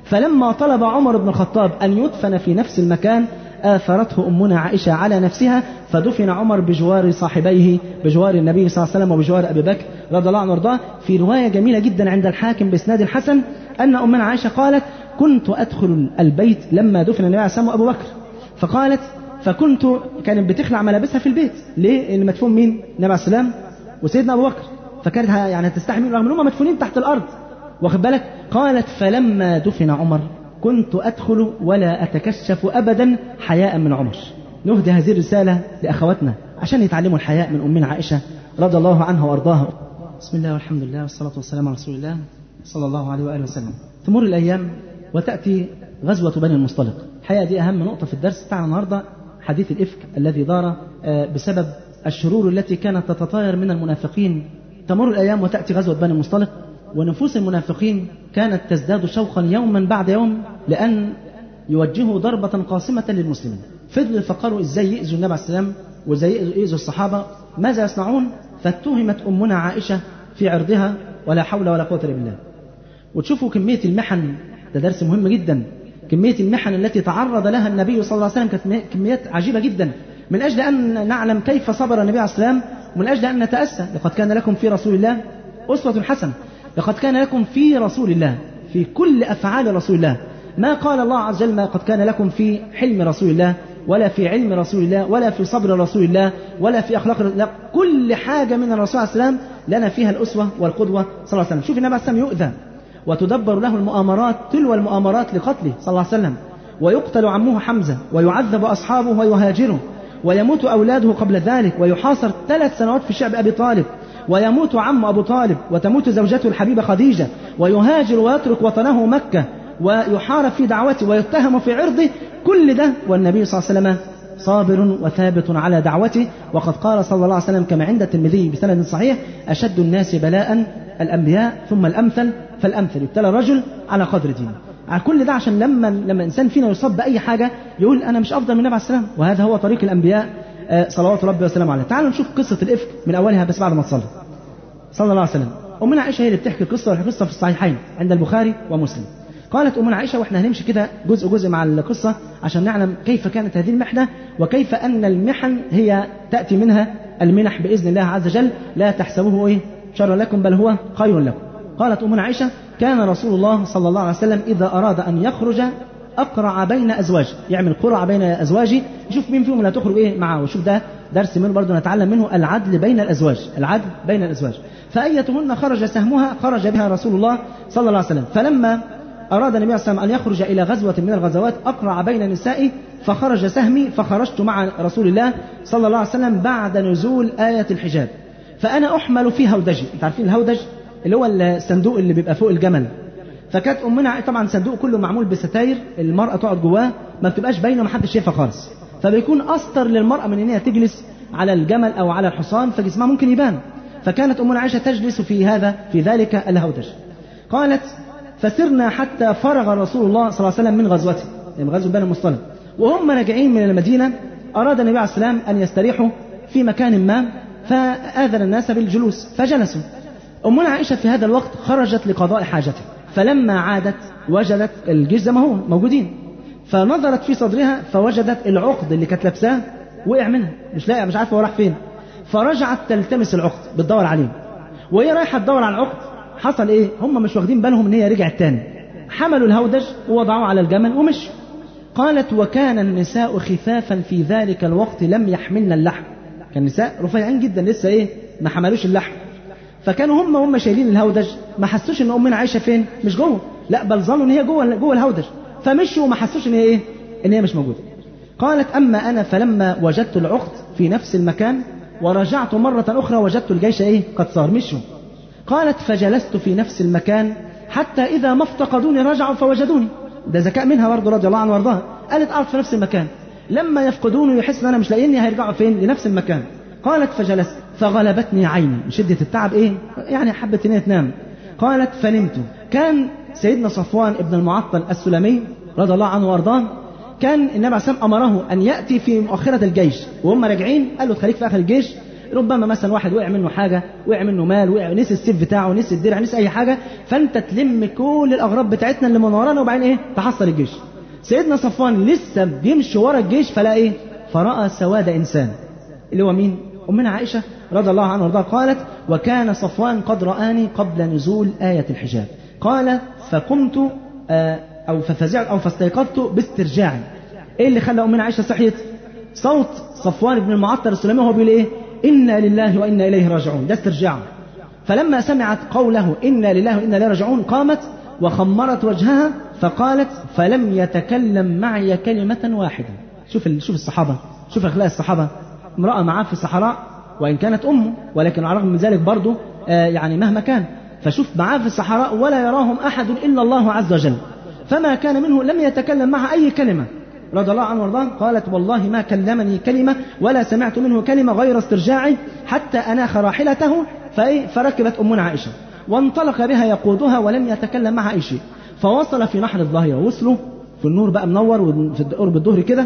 A: فلما طلب عمر بن الخطاب أن يدفن في نفس المكان آثرته أمنا عائشة على نفسها فدفن عمر بجوار صاحبيه بجوار النبي صلى الله عليه وسلم وبجوار أبي بكر رضي الله عنه وارضاه في رواية جميلة جدا عند الحاكم بإسناد الحسن أن أمنا عائشة قالت كنت أدخل البيت لما دفن النبي عليه الصلاة وأبو بكر فقالت فكنت كانت بتخلع ملابسها في البيت ليه؟ لأن مدفون مين؟ النبي عليه السلام وسيدنا أبو بكر فكانت يعني تستحمل رغم أنهم مدفونين تحت الأرض واخد بالك؟ قالت فلما دفن عمر كنت أدخل ولا أتكشف أبدا حياء من عمر نهدي هذه الرسالة لأخواتنا عشان يتعلموا الحياء من أمنا عائشة رضي الله عنها وأرضاها بسم الله والحمد لله والصلاة والسلام على رسول الله صلى الله عليه وآله وسلم تمر الأيام وتأتي غزوة بني المصطلق الحقيقة دي أهم نقطة في الدرس بتاعنا النهاردة حديث الإفك الذي دار آه، بسبب الشرور التي كانت تتطاير من المنافقين تمر الأيام وتأتي غزوة بني المصطلق ونفوس المنافقين كانت تزداد شوقا يوما بعد يوم لأن يوجهوا ضربة قاسمة للمسلمين فضلوا فقالوا إزاي يأذوا النبي عليه السلام وإزاي يأذوا الصحابة ماذا يصنعون فاتهمت أمنا عائشة في عرضها ولا حول ولا قوة إلا بالله وتشوفوا كمية المحن ده درس مهم جدا كمية المحن التي تعرض لها النبي صلى الله عليه وسلم كانت كميات عجيبة جدا من أجل أن نعلم كيف صبر النبي عليه السلام ومن أجل أن نتأسى لقد كان لكم في رسول الله أسوة حسنة لقد كان لكم في رسول الله في كل أفعال رسول الله ما قال الله عز وجل ما قد كان لكم في حلم رسول الله ولا في علم رسول الله ولا في صبر رسول الله ولا في أخلاق لا كل حاجة من الرسول عليه السلام لنا فيها الأسوة والقدوة صلى الله عليه وسلم شوف النبي عليه السلام يؤذى وتدبر له المؤامرات تلو المؤامرات لقتله صلى الله عليه وسلم ويقتل عمه حمزة ويعذب أصحابه ويهاجره ويموت أولاده قبل ذلك ويحاصر ثلاث سنوات في شعب أبي طالب ويموت عم أبو طالب وتموت زوجته الحبيبة خديجة ويهاجر ويترك وطنه مكة ويحارب في دعوته ويتهم في عرضه كل ده والنبي صلى الله عليه وسلم صابر وثابت على دعوته وقد قال صلى الله عليه وسلم كما عند الترمذي بسند صحيح أشد الناس بلاء الأنبياء ثم الأمثل فالأمثل ابتلى الرجل على قدر دينه على كل ده عشان لما لما الانسان فينا يصاب باي حاجه يقول انا مش افضل من النبي عليه السلام وهذا هو طريق الانبياء آه، صلوات ربي وسلامه عليه تعالوا نشوف قصة الإفك من أولها بس بعد ما تصلي صلى الله عليه وسلم أمنا عائشة هي اللي بتحكي القصة والقصة في الصحيحين عند البخاري ومسلم قالت أمنا عائشة وإحنا هنمشي كده جزء جزء مع القصة عشان نعلم كيف كانت هذه المحنة وكيف أن المحن هي تأتي منها المنح بإذن الله عز وجل لا تحسبوه إيه شر لكم بل هو خير لكم قالت أمنا عائشة كان رسول الله صلى الله عليه وسلم إذا أراد أن يخرج أقرع بين أزواج يعمل قرع بين أزواجه يشوف مين فيهم اللي هتخرج إيه معاه وشوف ده درس منه برضه نتعلم منه العدل بين الأزواج العدل بين الأزواج فأيتهن خرج سهمها خرج بها رسول الله صلى الله عليه وسلم فلما أراد النبي صلى الله عليه وسلم أن يخرج إلى غزوة من الغزوات أقرع بين نسائه فخرج سهمي فخرجت مع رسول الله صلى الله عليه وسلم بعد نزول آية الحجاب فأنا أحمل في هودجي تعرفين عارفين الهودج اللي هو الصندوق اللي بيبقى فوق الجمل فكانت امنا طبعا صندوق كله معمول بستاير المراه تقعد جواه ما بتبقاش باينه ومحدش شايفها خالص فبيكون اسطر للمراه من ان هي تجلس على الجمل او على الحصان فجسمها ممكن يبان فكانت امنا عائشه تجلس في هذا في ذلك الهودج قالت فسرنا حتى فرغ رسول الله صلى الله عليه وسلم من غزوته من يعني غزوه بني المصطلق وهم راجعين من المدينه اراد النبي عليه السلام ان يستريحوا في مكان ما فاذن الناس بالجلوس فجلسوا امنا عائشه في هذا الوقت خرجت لقضاء حاجتها فلما عادت وجدت الجيش زي ما هو موجودين فنظرت في صدرها فوجدت العقد اللي كانت لابساه وقع منها مش لاقي مش عارفه هو راح فين فرجعت تلتمس العقد بتدور عليه وهي رايحه تدور على العقد حصل ايه هم مش واخدين بالهم ان هي رجعت تاني حملوا الهودج ووضعوه على الجمل ومش قالت وكان النساء خفافا في ذلك الوقت لم يحملن اللحم كان النساء رفيعين جدا لسه ايه ما حملوش اللحم فكانوا هم هم شايلين الهودج ما حسوش ان امنا عايشه فين مش جوه لا بل ظنوا ان هي جوه جوه الهودج فمشوا وما حسوش ان هي ايه ان هي مش موجوده قالت اما انا فلما وجدت العقد في نفس المكان ورجعت مرة أخرى وجدت الجيش إيه قد صار مشوا قالت فجلست في نفس المكان حتى إذا ما افتقدوني رجعوا فوجدوني ده ذكاء منها برضه رضي الله عنها وارضاها قالت اقعد في نفس المكان لما يفقدوني يحس ان انا مش لاقيني هيرجعوا فين لنفس المكان قالت فجلست فغلبتني عيني من شدة التعب إيه يعني حبت إن تنام قالت فنمت كان سيدنا صفوان ابن المعطل السلمي رضي الله عنه وارضاه كان النبي عليه امره ان ياتي في مؤخره الجيش وهم راجعين قال له تخليك في اخر الجيش ربما مثلا واحد وقع منه حاجه وقع منه مال وقع نسي السيف بتاعه نسي الدرع نسي اي حاجه فانت تلم كل الاغراض بتاعتنا اللي من ورانا وبعدين ايه تحصل الجيش سيدنا صفوان لسه بيمشي ورا الجيش فلا ايه فراى سواد انسان اللي هو مين أمنا عائشة رضي الله عنها وارضاها قالت وكان صفوان قد رآني قبل نزول آية الحجاب قال فقمت آه، أو ففزعت أو فاستيقظت باسترجاعي إيه اللي خلى أمنا عائشة صحيت صوت صفوان بن المعطر السلامي وهو بيقول إيه إنا لله وإنا إليه راجعون ده استرجاع فلما سمعت قوله إنا لله وإنا إليه راجعون قامت وخمرت وجهها فقالت فلم يتكلم معي كلمة واحدة شوف شوف الصحابة شوف أخلاق الصحابة امرأة معاه في الصحراء وإن كانت أمه ولكن على الرغم من ذلك برضه آه، يعني مهما كان فشوف معاه في الصحراء ولا يراهم أحد إلا الله عز وجل فما كان منه لم يتكلم معها أي كلمة رضي الله عنه وارضاه قالت والله ما كلمني كلمة ولا سمعت منه كلمة غير استرجاعي حتى أناخ راحلته فركبت أمنا عائشة وانطلق بها يقودها ولم يتكلم معها أي شيء فوصل في نحر الظهيرة وصلوا في النور بقى منور في قرب الظهر كده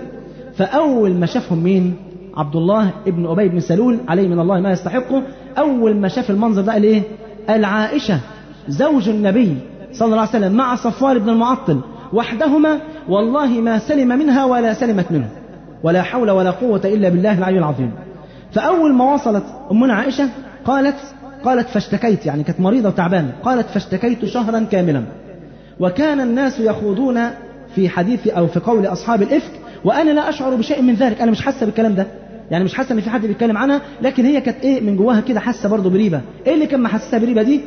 A: فأول ما شافهم مين عبد الله ابن أبي بن سلول عليه من الله ما يستحقه أول ما شاف المنظر ده قال إيه قال عائشة زوج النبي صلى الله عليه وسلم مع صفوان بن المعطل وحدهما والله ما سلم منها ولا سلمت منه ولا حول ولا قوة إلا بالله العلي العظيم فأول ما وصلت أمنا عائشة قالت قالت فاشتكيت يعني كانت مريضة وتعبانة قالت فاشتكيت شهرا كاملا وكان الناس يخوضون في حديث أو في قول أصحاب الإفك وأنا لا أشعر بشيء من ذلك أنا مش حاسة بالكلام ده يعني مش حاسه ان في حد بيتكلم عنها لكن هي كانت ايه من جواها كده حاسه برضه بريبه ايه اللي كان محسسها بريبه دي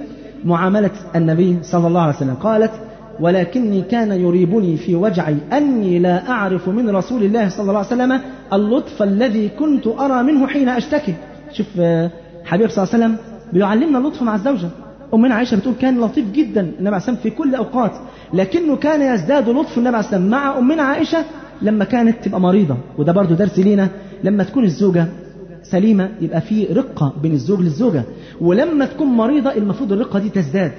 A: معامله النبي صلى الله عليه وسلم قالت ولكني كان يريبني في وجعي اني لا اعرف من رسول الله صلى الله عليه وسلم اللطف الذي كنت ارى منه حين اشتكي شوف آه، حبيب صلى الله عليه وسلم بيعلمنا اللطف مع الزوجه أمنا عائشة بتقول كان لطيف جدا النبي عليه وسلم في كل أوقات لكنه كان يزداد لطف النبي عليه وسلم مع أمنا عائشة لما كانت تبقى مريضة وده برضو درس لينا لما تكون الزوجة سليمة يبقى في رقة بين الزوج للزوجة ولما تكون مريضة المفروض الرقة دي تزداد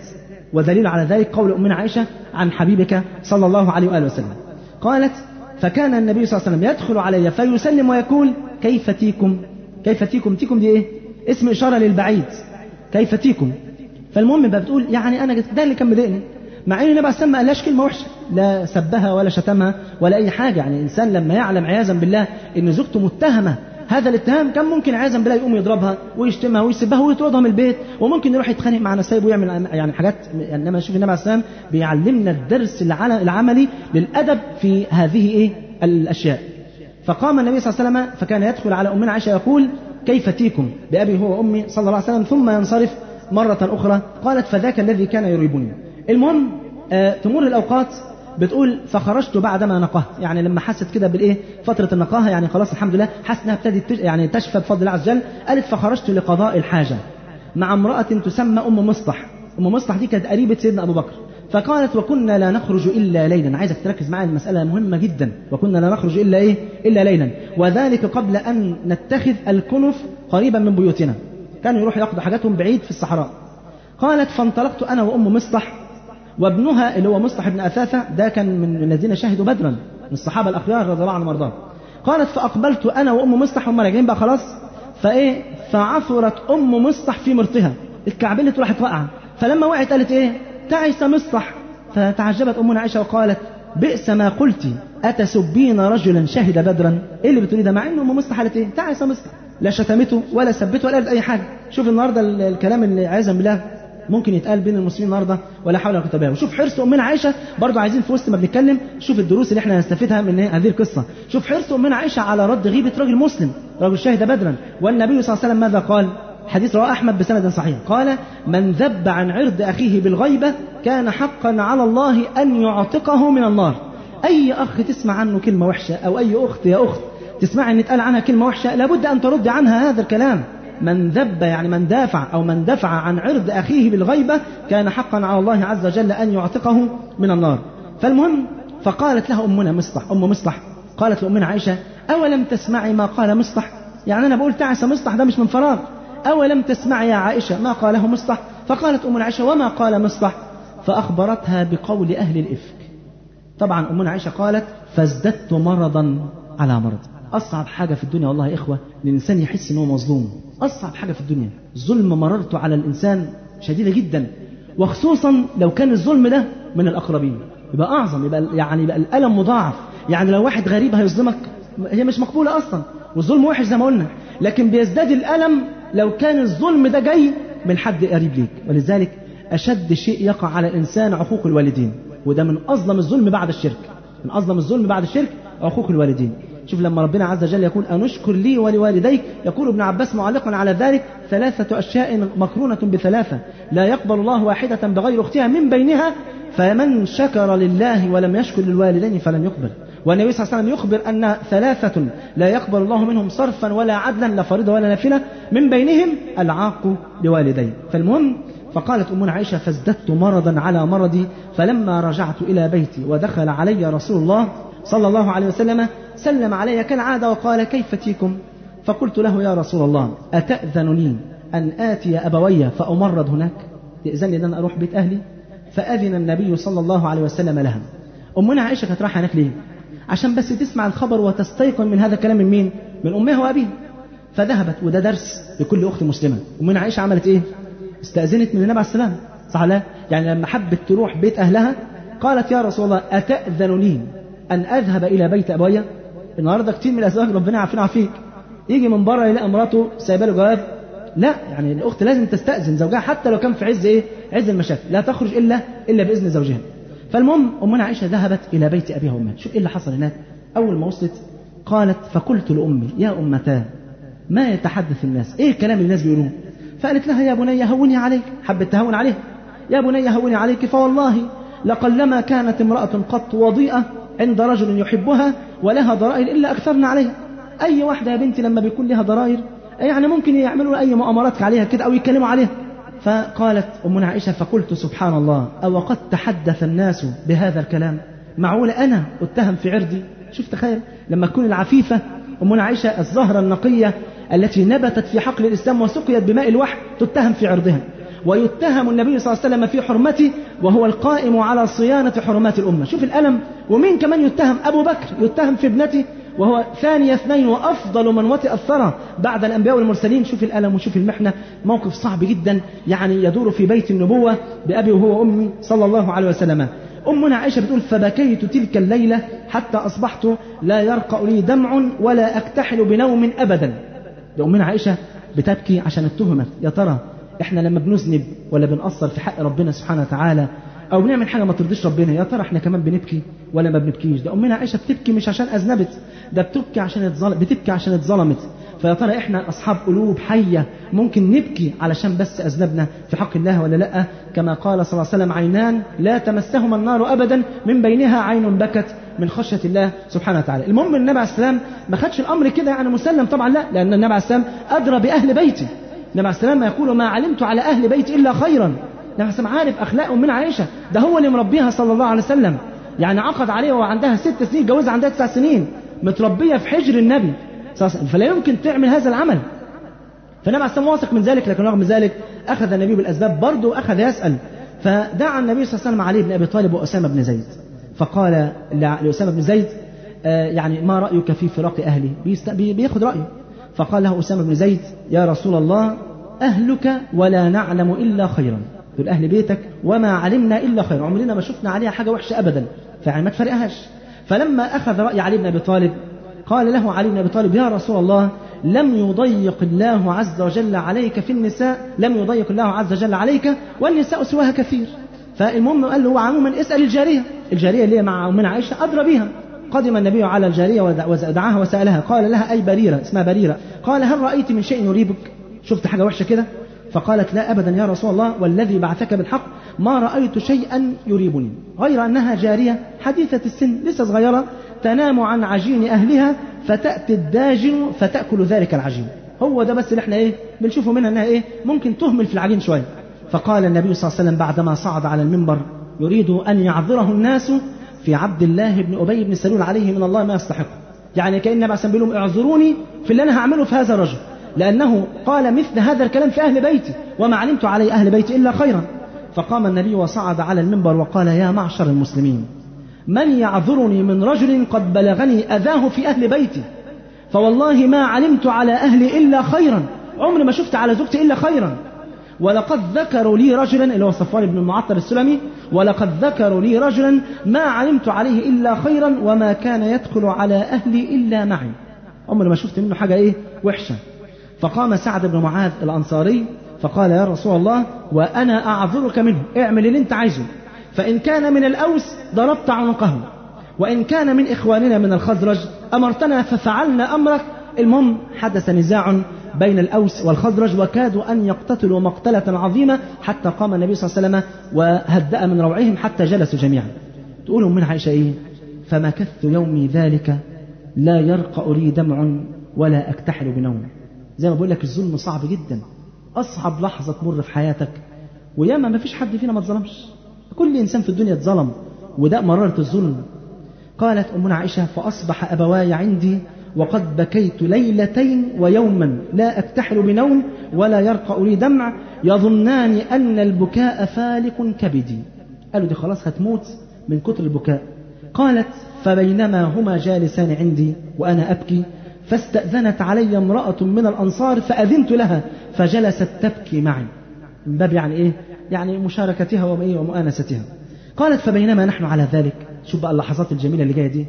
A: ودليل على ذلك قول أمنا عائشة عن حبيبك صلى الله عليه وآله وسلم قالت فكان النبي صلى الله عليه وسلم يدخل علي فيسلم ويقول كيف تيكم كيف تيكم تيكم دي ايه اسم إشارة للبعيد كيف تيكم فالمهم بقى بتقول يعني أنا ده اللي كان مضايقني مع ان النبي عليه الصلاه والسلام ما قالهاش كلمه وحشه لا سبها ولا شتمها ولا اي حاجه يعني الانسان لما يعلم عياذا بالله ان زوجته متهمه هذا الاتهام كان ممكن عياذا بالله يقوم يضربها ويشتمها ويسبها ويطردها من البيت وممكن يروح يتخانق مع نسايب ويعمل يعني حاجات يعني انما نشوف النبي عليه الصلاه والسلام بيعلمنا الدرس العملي للادب في هذه ايه الاشياء فقام النبي صلى الله عليه وسلم فكان يدخل على امنا عائشه يقول كيف تيكم بأبي هو وأمي صلى الله عليه وسلم ثم ينصرف مرة أخرى قالت فذاك الذي كان يريبني المهم آه، تمر الأوقات بتقول فخرجت بعدما نقاه يعني لما حست كده بالايه فتره النقاهه يعني خلاص الحمد لله حست انها ابتدت يعني تشفى بفضل الله عز وجل قالت فخرجت لقضاء الحاجه مع امراه تسمى ام مصطح ام مصطح دي كانت قريبه سيدنا ابو بكر فقالت وكنا لا نخرج الا ليلا عايزك تركز معايا المساله مهمه جدا وكنا لا نخرج الا ايه الا ليلا وذلك قبل ان نتخذ الكنف قريبا من بيوتنا كانوا يروحوا يأخذوا حاجاتهم بعيد في الصحراء قالت فانطلقت انا وام مصطح وابنها اللي هو مصطح بن أثاثة ده كان من الذين شهدوا بدرا من الصحابة الأخيار رضي الله عنهم وارضاهم قالت فأقبلت أنا وأم مصطح هم راجعين بقى خلاص فإيه فعثرت أم مصطح في مرطها الكعبلة راحت واقعة فلما وقعت قالت إيه تعس مصطح فتعجبت أمنا عائشة وقالت بئس ما قلت أتسبين رجلا شهد بدرا إيه اللي بتقولي ده مع أن أم مصطح قالت إيه تعس مصطح لا شتمته ولا سبته ولا قالت أي حاجة شوف النهاردة الكلام اللي عايزا بالله ممكن يتقال بين المسلمين النهارده ولا حول ولا قوه الا بالله وشوف حرص امنا عائشه برضو عايزين في وسط ما بنتكلم شوف الدروس اللي احنا هنستفيدها من هذه القصه شوف حرص امنا عائشه على رد غيبه رجل مسلم رجل شهد بدرا والنبي صلى الله عليه وسلم ماذا قال حديث رواه أحمد بسند صحيح قال من ذب عن عرض أخيه بالغيبة كان حقا على الله أن يعتقه من النار أي أخ تسمع عنه كلمة وحشة أو أي أخت يا أخت تسمع أن يتقال عنها كلمة وحشة لابد أن ترد عنها هذا الكلام من ذب يعني من دافع أو من دفع عن عرض أخيه بالغيبة كان حقا على الله عز وجل أن يعتقه من النار فالمهم فقالت لها أمنا مصلح أم مصلح قالت لأمنا عائشة أولم تسمعي ما قال مصلح يعني أنا بقول تعس مصلح ده مش من فراغ أولم تسمعي يا عائشة ما قاله مصلح فقالت أمنا عائشة وما قال مصلح فأخبرتها بقول أهل الإفك طبعا أمنا عائشة قالت فازددت مرضا على مرض أصعب حاجة في الدنيا والله يا إخوة الإنسان يحس أنه مظلوم أصعب حاجة في الدنيا ظلم مررته على الإنسان شديدة جدا وخصوصا لو كان الظلم ده من الأقربين يبقى أعظم يبقى يعني يبقى الألم مضاعف يعني لو واحد غريب هيظلمك هي مش مقبولة أصلا والظلم وحش زي ما قلنا لكن بيزداد الألم لو كان الظلم ده جاي من حد قريب ليك ولذلك أشد شيء يقع على الإنسان عقوق الوالدين وده من أظلم الظلم بعد الشرك من أظلم الظلم بعد الشرك عقوق الوالدين شوف لما ربنا عز وجل يقول أنشكر لي ولوالديك يقول ابن عباس معلقا على ذلك ثلاثة أشياء مقرونة بثلاثة لا يقبل الله واحدة بغير أختها من بينها فمن شكر لله ولم يشكر للوالدين فلن يقبل والنبي صلى الله عليه وسلم يخبر أن ثلاثة لا يقبل الله منهم صرفا ولا عدلا لا فريضة ولا نافلة من بينهم العاق لوالدين فالمهم فقالت أمنا عائشة فازددت مرضا على مرضي فلما رجعت إلى بيتي ودخل علي رسول الله صلى الله عليه وسلم سلم علي كالعادة وقال كيف تيكم فقلت له يا رسول الله أتأذن لي أن آتي أبوي فأمرض هناك يأذن لي أن أروح بيت أهلي فأذن النبي صلى الله عليه وسلم لها أمنا عائشة كانت رايحة هناك ليه عشان بس تسمع الخبر وتستيقن من هذا الكلام من مين من أمها وأبيها فذهبت وده درس لكل أخت مسلمة أمنا عائشة عملت إيه استأذنت من النبي عليه السلام صح لا يعني لما حبت تروح بيت أهلها قالت يا رسول الله أتأذن لي أن أذهب إلى بيت أبويا النهاردة كتير من الأزواج ربنا يعافينا عافيك يجي من بره يلاقي مراته سايبه له جواب لا يعني الأخت لازم تستأذن زوجها حتى لو كان في عز إيه عز المشاكل لا تخرج إلا إلا بإذن زوجها فالمهم أمنا عائشة ذهبت إلى بيت أبيها وأمها شوف إيه اللي حصل هناك أول ما وصلت قالت فقلت لأمي يا أمتا ما يتحدث الناس إيه الكلام اللي الناس بيقولوه فقالت لها يا بني هوني عليك حبت تهون عليها يا بني هوني عليك فوالله لقلما كانت امرأة قط وضيئة عند رجل يحبها ولها ضرائر إلا أكثرنا عليها أي واحدة يا بنتي لما بيكون لها ضرائر يعني ممكن يعملوا أي مؤامرات عليها كده أو يتكلموا عليها فقالت أمنا عائشة فقلت سبحان الله أو قد تحدث الناس بهذا الكلام معقول أنا أتهم في عرضي شوف تخيل لما تكون العفيفة أمنا عائشة الزهرة النقية التي نبتت في حقل الإسلام وسقيت بماء الوحي تتهم في عرضها ويتهم النبي صلى الله عليه وسلم في حرمته وهو القائم على صيانة حرمات الأمة شوف الألم ومين كمان يتهم أبو بكر يتهم في ابنته وهو ثاني اثنين وأفضل من وطئ الثرى بعد الأنبياء والمرسلين شوف الألم وشوف المحنة موقف صعب جدا يعني يدور في بيت النبوة بأبي وهو أمي صلى الله عليه وسلم أمنا عائشة بتقول فبكيت تلك الليلة حتى أصبحت لا يرقى لي دمع ولا أكتحل بنوم أبدا دي أمنا عائشة بتبكي عشان اتهمت يا ترى احنا لما بنذنب ولا بنقصر في حق ربنا سبحانه وتعالى او بنعمل حاجه ما ترضيش ربنا يا ترى احنا كمان بنبكي ولا ما بنبكيش ده امنا عائشه بتبكي مش عشان اذنبت ده بتبكي عشان اتظلمت بتبكي عشان اتظلمت فيا ترى احنا اصحاب قلوب حيه ممكن نبكي علشان بس اذنبنا في حق الله ولا لا كما قال صلى الله عليه وسلم عينان لا تمسهما النار ابدا من بينها عين بكت من خشية الله سبحانه وتعالى المهم النبي عليه السلام ما خدش الأمر كده يعني مسلم طبعا لا لأن النبي عليه السلام أدرى بأهل بيته النبي عليه السلام يقول ما علمت على أهل بيت إلا خيرا النبي عليه السلام عارف أخلاقه من عائشة ده هو اللي مربيها صلى الله عليه وسلم يعني عقد عليها وعندها ست سنين جوزها عندها تسع سنين متربية في حجر النبي فلا يمكن تعمل هذا العمل فالنبي عليه السلام واثق من ذلك لكن رغم ذلك أخذ النبي بالأسباب برضه وأخذ يسأل فدعا النبي صلى الله عليه وسلم علي بن أبي طالب وأسامة بن زيد فقال لأسامة بن زيد آه، يعني ما رأيك في فراق أهلي بياخد رأيه فقال له أسامة بن زيد يا رسول الله أهلك ولا نعلم إلا خيرا دول أهل بيتك وما علمنا إلا خيرا عمرنا ما شفنا عليها حاجة وحشة أبدا فيعني ما تفرقهاش فلما أخذ رأي علي بن أبي طالب قال له علي بن أبي طالب يا رسول الله لم يضيق الله عز وجل عليك في النساء لم يضيق الله عز وجل عليك والنساء سواها كثير فالمهم قال له عموما اسأل الجارية الجارية اللي هي مع أمنا عائشة أدرى بيها قدم النبي على الجارية ودعاها وسألها قال لها أي بريرة اسمها بريرة قال هل رأيت من شيء يريبك شفت حاجة وحشة كده فقالت لا أبدا يا رسول الله والذي بعثك بالحق ما رأيت شيئا يريبني غير أنها جارية حديثة السن لسه صغيرة تنام عن عجين أهلها فتأتي الداجن فتأكل ذلك العجين هو ده بس اللي احنا ايه بنشوفه منها انها ايه ممكن تهمل في العجين شوية فقال النبي صلى الله عليه وسلم بعدما صعد على المنبر يريد أن يعذره الناس في عبد الله بن أبي بن سلول عليه من الله ما يستحقه يعني كأنما مثلا بيقول لهم اعذروني في اللي أنا هعمله في هذا الرجل لأنه قال مثل هذا الكلام في أهل بيتي وما علمت علي أهل بيتي إلا خيرا فقام النبي وصعد على المنبر وقال يا معشر المسلمين من يعذرني من رجل قد بلغني أذاه في أهل بيتي فوالله ما علمت على أهلي إلا خيرا عمر ما شفت على زوجتي إلا خيرا ولقد ذكروا لي رجلا اللي هو صفوان بن المعطر السلمي ولقد ذكروا لي رجلا ما علمت عليه إلا خيرا وما كان يدخل على أهلي إلا معي عمري ما شفت منه حاجة إيه وحشة فقام سعد بن معاذ الأنصاري فقال يا رسول الله وأنا أعذرك منه اعمل اللي انت عايزه فإن كان من الأوس ضربت عنقه وإن كان من إخواننا من الخزرج أمرتنا ففعلنا أمرك المهم حدث نزاع بين الأوس والخزرج وكادوا أن يقتتلوا مقتلة عظيمة حتى قام النبي صلى الله عليه وسلم وهدأ من روعهم حتى جلسوا جميعا تقول من عائشة إيه فمكثت يومي ذلك لا يرقأ لي دمع ولا أكتحل بنوم زي ما بقول لك الظلم صعب جدا أصعب لحظة تمر في حياتك وياما ما فيش حد فينا ما اتظلمش كل إنسان في الدنيا اتظلم وده مرارة الظلم قالت أمنا عائشة فأصبح أبواي عندي وقد بكيت ليلتين ويوما لا أكتحل بنوم ولا يرقع لي دمع يظنان أن البكاء فالق كبدي قالوا دي خلاص هتموت من كتر البكاء قالت فبينما هما جالسان عندي وأنا أبكي فاستأذنت علي امرأة من الأنصار فأذنت لها فجلست تبكي معي من باب يعني إيه يعني مشاركتها ومؤانستها قالت فبينما نحن على ذلك شوف بقى اللحظات الجميلة اللي جاية دي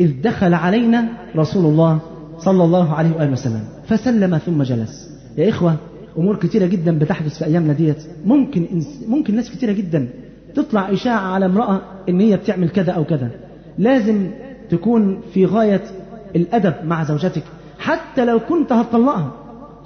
A: إذ دخل علينا رسول الله صلى الله عليه وآله وسلم فسلم ثم جلس يا إخوة أمور كتيرة جدا بتحدث في أيامنا ديت ممكن إنس ممكن ناس كتيرة جدا تطلع إشاعة على امرأة إن هي بتعمل كذا أو كذا لازم تكون في غاية الأدب مع زوجتك حتى لو كنت هتطلقها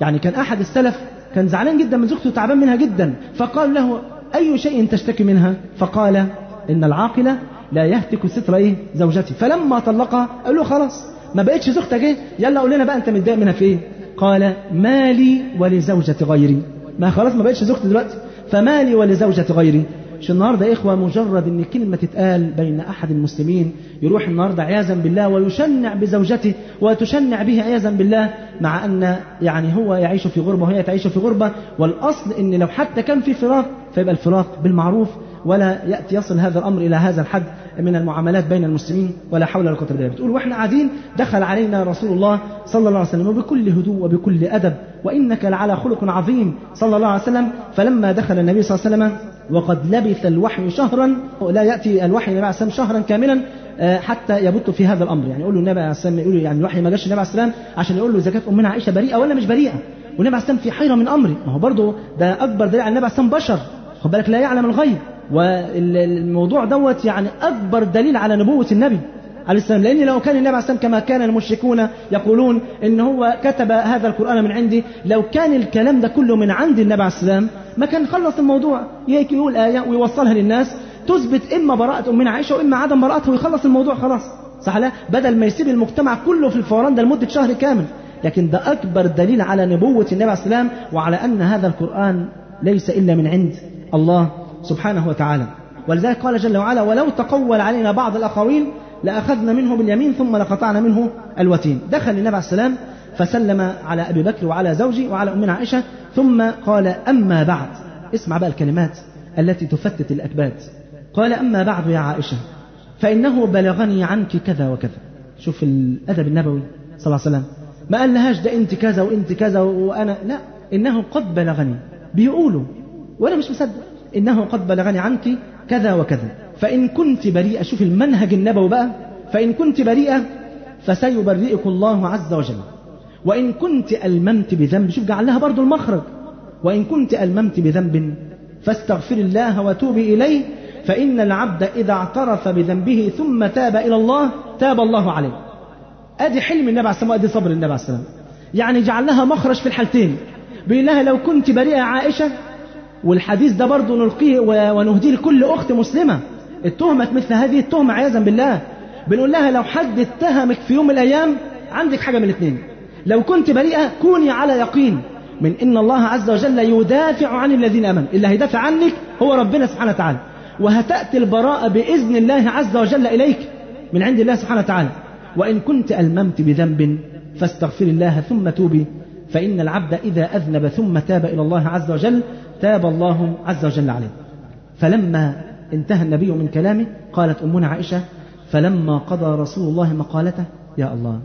A: يعني كان أحد السلف كان زعلان جدا من زوجته تعبان منها جدا فقال له أي شيء تشتكي منها فقال إن العاقلة لا يهتك ستر إيه زوجته فلما طلقها قال له خلاص ما بقتش زوجتك إيه يلا قول لنا بقى أنت متضايق منها في إيه قال مالي ولزوجة غيري ما خلاص ما بقتش زوجتي دلوقتي فمالي ولزوجة غيري مش النهارده يا إخوة مجرد إن كلمة تتقال بين أحد المسلمين يروح النهارده عياذا بالله ويشنع بزوجته وتشنع به عياذا بالله مع أن يعني هو يعيش في غربة وهي تعيش في غربة والأصل إن لو حتى كان في فراق فيبقى الفراق بالمعروف ولا يأتي يصل هذا الأمر إلى هذا الحد من المعاملات بين المسلمين ولا حول ولا قوة إلا بالله بتقول واحنا قاعدين دخل علينا رسول الله صلى الله عليه وسلم وبكل هدوء وبكل أدب وإنك لعلى خلق عظيم صلى الله عليه وسلم فلما دخل النبي صلى الله عليه وسلم وقد لبث الوحي شهرا لا يأتي الوحي النبي عليه الصلاة شهرا كاملا آه، حتى يبط في هذا الأمر يعني يقول له النبي عليه الصلاة يقول يعني الوحي ما جاش النبي عليه الصلاة عشان يقول له إذا كانت أمنا عائشة بريئة ولا مش بريئة والنبي عليه الصلاة في حيرة من أمري ما هو برضه ده أكبر دليل على النبي عليه الصلاة بشر خد بالك لا يعلم الغيب والموضوع دوت يعني أكبر دليل على نبوة النبي عليه السلام لأن لو كان النبي عليه السلام كما كان المشركون يقولون إن هو كتب هذا القرآن من عندي لو كان الكلام ده كله من عند النبي عليه السلام ما كان خلص الموضوع هيك يقول آية ويوصلها للناس تثبت إما براءة أمنا عائشة وإما عدم براءتها ويخلص الموضوع خلاص صح لا بدل ما يسيب المجتمع كله في الفوران ده لمدة شهر كامل لكن ده أكبر دليل على نبوة النبي عليه السلام وعلى أن هذا القرآن ليس إلا من عند الله سبحانه وتعالى ولذلك قال جل وعلا ولو تقول علينا بعض الأقاويل لأخذنا منه باليمين ثم لقطعنا منه الوتين دخل النبي عليه السلام فسلم على أبي بكر وعلى زوجي وعلى أمنا عائشة ثم قال أما بعد اسمع بقى الكلمات التي تفتت الأكباد قال أما بعد يا عائشة فإنه بلغني عنك كذا وكذا شوف الأدب النبوي صلى الله عليه وسلم ما قال لهاش ده أنت كذا وأنت كذا وأنا لا إنه قد بلغني بيقولوا وأنا مش مصدق إنه قد بلغني عنك كذا وكذا فإن كنت بريئة شوف المنهج النبوي بقى فإن كنت بريئة فسيبرئك الله عز وجل وإن كنت ألممت بذنب شوف جعلها برضو المخرج وإن كنت ألممت بذنب فاستغفر الله وتوبي إليه فإن العبد إذا اعترف بذنبه ثم تاب إلى الله تاب الله عليه أدي حلم النبي عليه الصلاة والسلام وأدي صبر النبي عليه الصلاة والسلام يعني جعلها مخرج في الحالتين بيقول لها لو كنت بريئة عائشة والحديث ده برضه نلقيه ونهديه لكل أخت مسلمة اتهمت مثل هذه التهمة عياذا بالله بنقول لها لو حد اتهمك في يوم من الأيام عندك حاجة من الاثنين لو كنت بريئة كوني على يقين من إن الله عز وجل يدافع عن الذين آمنوا اللي هيدافع عنك هو ربنا سبحانه وتعالى وهتأتي البراءة بإذن الله عز وجل إليك من عند الله سبحانه وتعالى وإن كنت ألممت بذنب فاستغفر الله ثم توبي فإن العبد إذا أذنب ثم تاب إلى الله عز وجل تاب الله عز وجل عليه فلما انتهى النبي من كلامه قالت أمنا عائشة فلما قضى رسول الله مقالته يا الله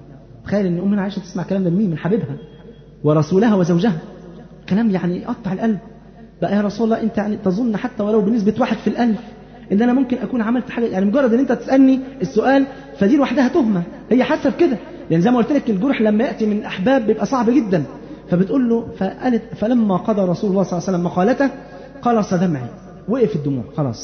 A: تخيل أن أمنا عائشة تسمع كلام مين من حبيبها ورسولها وزوجها كلام يعني يقطع القلب بقى يا رسول الله أنت يعني تظن حتى ولو بنسبة واحد في الألف ان انا ممكن اكون عملت حاجه يعني مجرد ان انت تسالني السؤال فدي لوحدها تهمه هي حاسه بكده لأن زي ما قلت لك الجرح لما يأتي من أحباب بيبقى صعب جدا فبتقول له فقالت فلما قضى رسول الله صلى الله عليه وسلم مقالته قلص دمعي وقف الدموع خلاص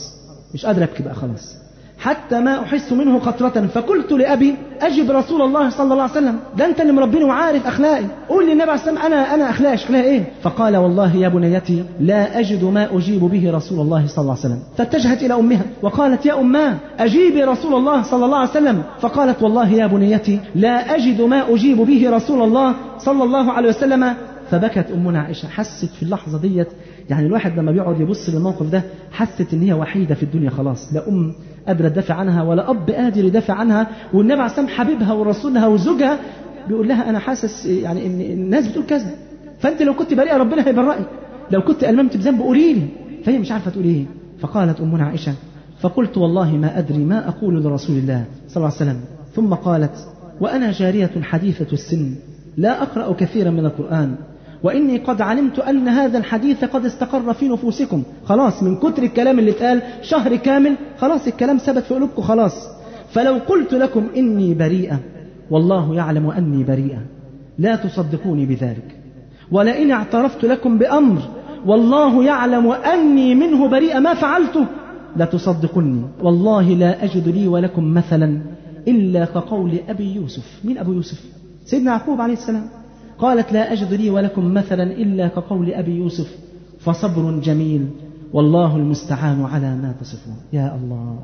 A: مش قادر أبكي بقى خلاص حتى ما أحس منه قطرة فقلت لأبي أجب رسول الله صلى الله عليه وسلم ده أنت اللي مربيني وعارف أخلاقي قول للنبي عليه السلام أنا أنا أخلاقي شكلها إيه فقال والله يا بنيتي لا أجد ما أجيب به رسول الله صلى الله عليه وسلم فاتجهت إلى أمها وقالت يا أماه أجيبي رسول الله صلى الله عليه وسلم فقالت والله يا بنيتي لا أجد ما أجيب به رسول الله صلى الله عليه وسلم فبكت أمنا عائشة حست في اللحظة ديت يعني الواحد لما بيقعد يبص للموقف ده حست إن هي وحيدة في الدنيا خلاص لا أم قادرة تدافع عنها ولا أب قادر يدافع عنها والنبي عليه حبيبها ورسولها وزوجها بيقول لها أنا حاسس يعني إن الناس بتقول كذا فأنت لو كنت بريئة ربنا هيبرئك لو كنت ألممت بذنب قولي لي فهي مش عارفة تقول إيه فقالت أمنا عائشة فقلت والله ما أدري ما أقول لرسول الله صلى الله عليه وسلم ثم قالت وأنا جارية حديثة السن لا أقرأ كثيرا من القرآن وإني قد علمت أن هذا الحديث قد استقر في نفوسكم خلاص من كتر الكلام اللي اتقال شهر كامل خلاص الكلام ثبت في قلوبكم خلاص فلو قلت لكم إني بريئة والله يعلم أني بريئة لا تصدقوني بذلك ولئن اعترفت لكم بأمر والله يعلم أني منه بريئة ما فعلته لا تصدقني والله لا أجد لي ولكم مثلا إلا كقول أبي يوسف من أبو يوسف؟ سيدنا يعقوب عليه السلام قالت لا أجد لي ولكم مثلا إلا كقول أبي يوسف فصبر جميل والله المستعان على ما تصفون يا الله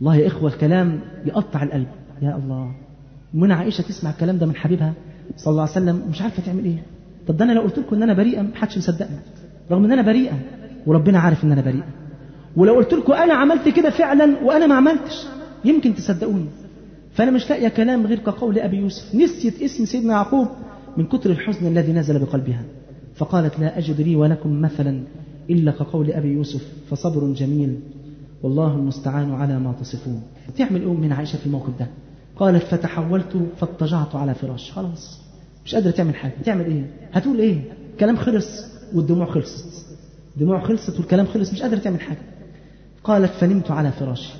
A: الله يا إخوة الكلام يقطع القلب يا الله من عائشة تسمع الكلام ده من حبيبها صلى الله عليه وسلم مش عارفة تعمل إيه طب ده أنا لو قلت لكم إن أنا بريئة محدش مصدقني رغم إن أنا بريئة وربنا عارف إن أنا بريئة ولو قلت لكم أنا عملت كده فعلا وأنا ما عملتش يمكن تصدقوني فأنا مش لاقية كلام غير كقول أبي يوسف نسيت اسم سيدنا يعقوب من كتر الحزن الذي نزل بقلبها فقالت لا أجد لي ولكم مثلا إلا كقول أبي يوسف فصبر جميل والله المستعان على ما تصفون تعمل إيه أم من عائشة في الموقف ده قالت فتحولت فاضطجعت على فراش خلاص مش قادرة تعمل حاجة تعمل إيه هتقول إيه كلام خلص والدموع خلصت الدموع خلصت والكلام خلص مش قادرة تعمل حاجة قالت فنمت على فراشي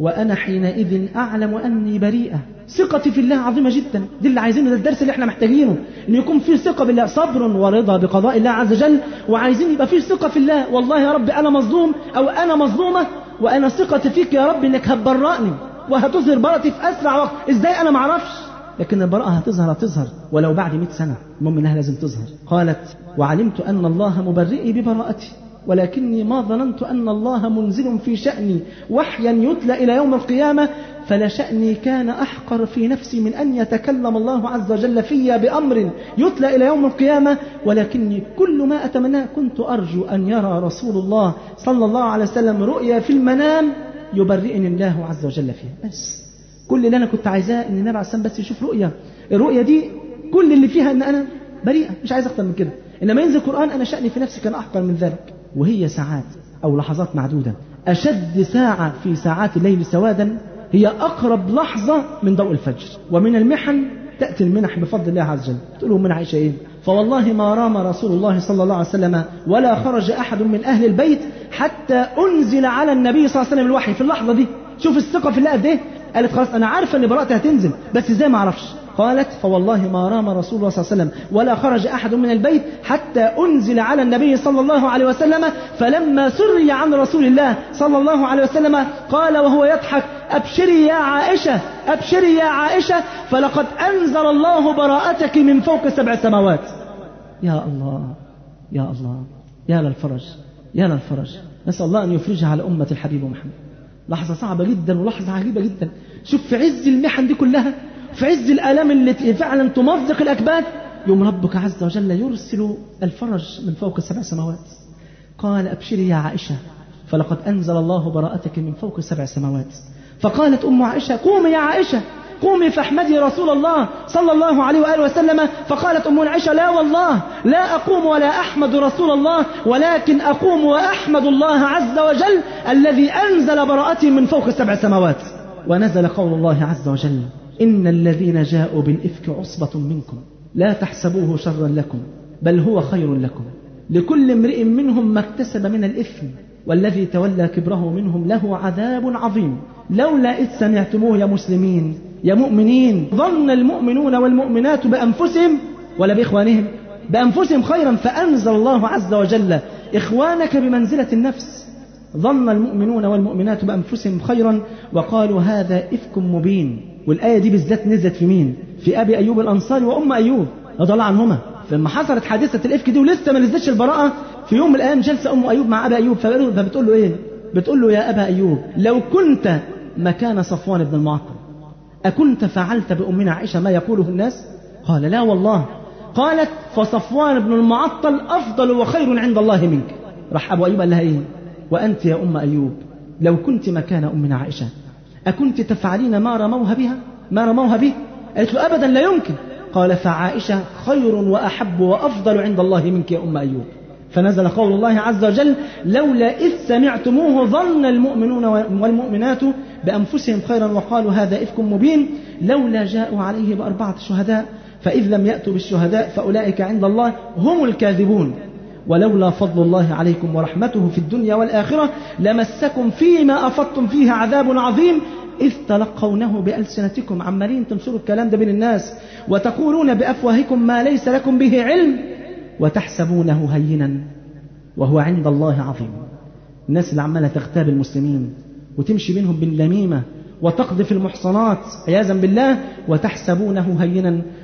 A: وأنا حينئذ أعلم أني بريئة ثقتي في الله عظيمة جدا دي اللي عايزينه ده الدرس اللي احنا محتاجينه ان يكون فيه ثقة بالله صبر ورضا بقضاء الله عز وجل وعايزين يبقى فيه ثقة في الله والله يا رب أنا مظلوم أو أنا مظلومة وأنا ثقتي فيك يا رب إنك هتبرأني وهتظهر براءتي في أسرع وقت إزاي أنا معرفش لكن البراءة هتظهر هتظهر ولو بعد 100 سنة المهم إنها لازم تظهر قالت وعلمت أن الله مبرئي ببراءتي ولكني ما ظننت أن الله منزل في شأني وحيا يتلى إلى يوم القيامة فلشأني كان أحقر في نفسي من أن يتكلم الله عز وجل في بأمر يتلى إلى يوم القيامة ولكني كل ما أتمناه كنت أرجو أن يرى رسول الله صلى الله عليه وسلم رؤيا في المنام يبرئني الله عز وجل فيها بس كل اللي أنا كنت عايزاه أن النبي عليه الصلاة بس يشوف رؤيا الرؤيا دي كل اللي فيها أن أنا بريئة مش عايز أكثر من كده إنما ينزل القرآن أنا شأني في نفسي كان أحقر من ذلك وهي ساعات أو لحظات معدودة أشد ساعة في ساعات الليل سوادا هي أقرب لحظة من ضوء الفجر ومن المحن تأتي المنح بفضل الله عز وجل تقول لهم من عايشة إيه فوالله ما رام رسول الله صلى الله عليه وسلم ولا خرج أحد من أهل البيت حتى أنزل على النبي صلى الله عليه وسلم الوحي في اللحظة دي شوف الثقة في الله قد إيه قالت خلاص أنا عارفة إن براءتي هتنزل بس إزاي ما أعرفش قالت فوالله ما رام رسول الله صلى الله عليه وسلم ولا خرج أحد من البيت حتى أنزل على النبي صلى الله عليه وسلم فلما سري عن رسول الله صلى الله عليه وسلم قال وهو يضحك أبشري يا عائشة أبشري يا عائشة فلقد أنزل الله براءتك من فوق سبع سماوات يا الله يا الله يا للفرج يا للفرج نسأل الله أن يفرجها على أمة الحبيب محمد لحظة صعبة جدا ولحظة عجيبة جدا شوف في عز المحن دي كلها في عز الآلام اللي فعلا تمزق الأكباد يوم ربك عز وجل يرسل الفرج من فوق السبع سماوات قال أبشري يا عائشة فلقد أنزل الله براءتك من فوق السبع سماوات فقالت أم عائشة قومي يا عائشة قومي فاحمدي رسول الله صلى الله عليه وآله وسلم فقالت أم عائشة لا والله لا أقوم ولا أحمد رسول الله ولكن أقوم وأحمد الله عز وجل الذي أنزل براءتي من فوق السبع سماوات ونزل قول الله عز وجل إن الذين جاءوا بالإفك عصبة منكم لا تحسبوه شرا لكم بل هو خير لكم لكل امرئ منهم ما اكتسب من الإثم والذي تولى كبره منهم له عذاب عظيم لولا إذ سمعتموه يا مسلمين يا مؤمنين ظن المؤمنون والمؤمنات بأنفسهم ولا بإخوانهم بأنفسهم خيرا فأنزل الله عز وجل إخوانك بمنزلة النفس ظن المؤمنون والمؤمنات بأنفسهم خيرا وقالوا هذا إفك مبين والآية دي بالذات نزلت في مين في أبي أيوب الأنصاري وأم أيوب رضي الله عنهما فلما حصلت حادثة الإفك دي ولسه ما نزلتش البراءة في يوم من الأيام جلسة أم أيوب مع أبي أيوب فبتقول له إيه بتقول له يا أبا أيوب لو كنت مكان صفوان بن المعطل أكنت فعلت بأمنا عائشة ما يقوله الناس قال لا والله قالت فصفوان بن المعطل أفضل وخير عند الله منك راح أبو أيوب قال لها إيه وأنت يا أم أيوب لو كنت مكان أمنا عائشة أكنت تفعلين ما رموها بها ما رموها به قالت له أبدا لا يمكن قال فعائشة خير وأحب وأفضل عند الله منك يا أم أيوب فنزل قول الله عز وجل لولا إذ سمعتموه ظن المؤمنون والمؤمنات بأنفسهم خيرا وقالوا هذا إفك مبين لولا جاءوا عليه بأربعة شهداء فإذ لم يأتوا بالشهداء فأولئك عند الله هم الكاذبون ولولا فضل الله عليكم ورحمته في الدنيا والآخرة لمسكم فيما أفضتم فيه عذاب عظيم إذ تلقونه بألسنتكم عمالين تنشروا الكلام ده بين الناس وتقولون بأفواهكم ما ليس لكم به علم وتحسبونه هينا وهو عند الله عظيم الناس اللي عمالة تغتاب المسلمين وتمشي منهم باللميمة وتقذف المحصنات عياذا بالله وتحسبونه هينا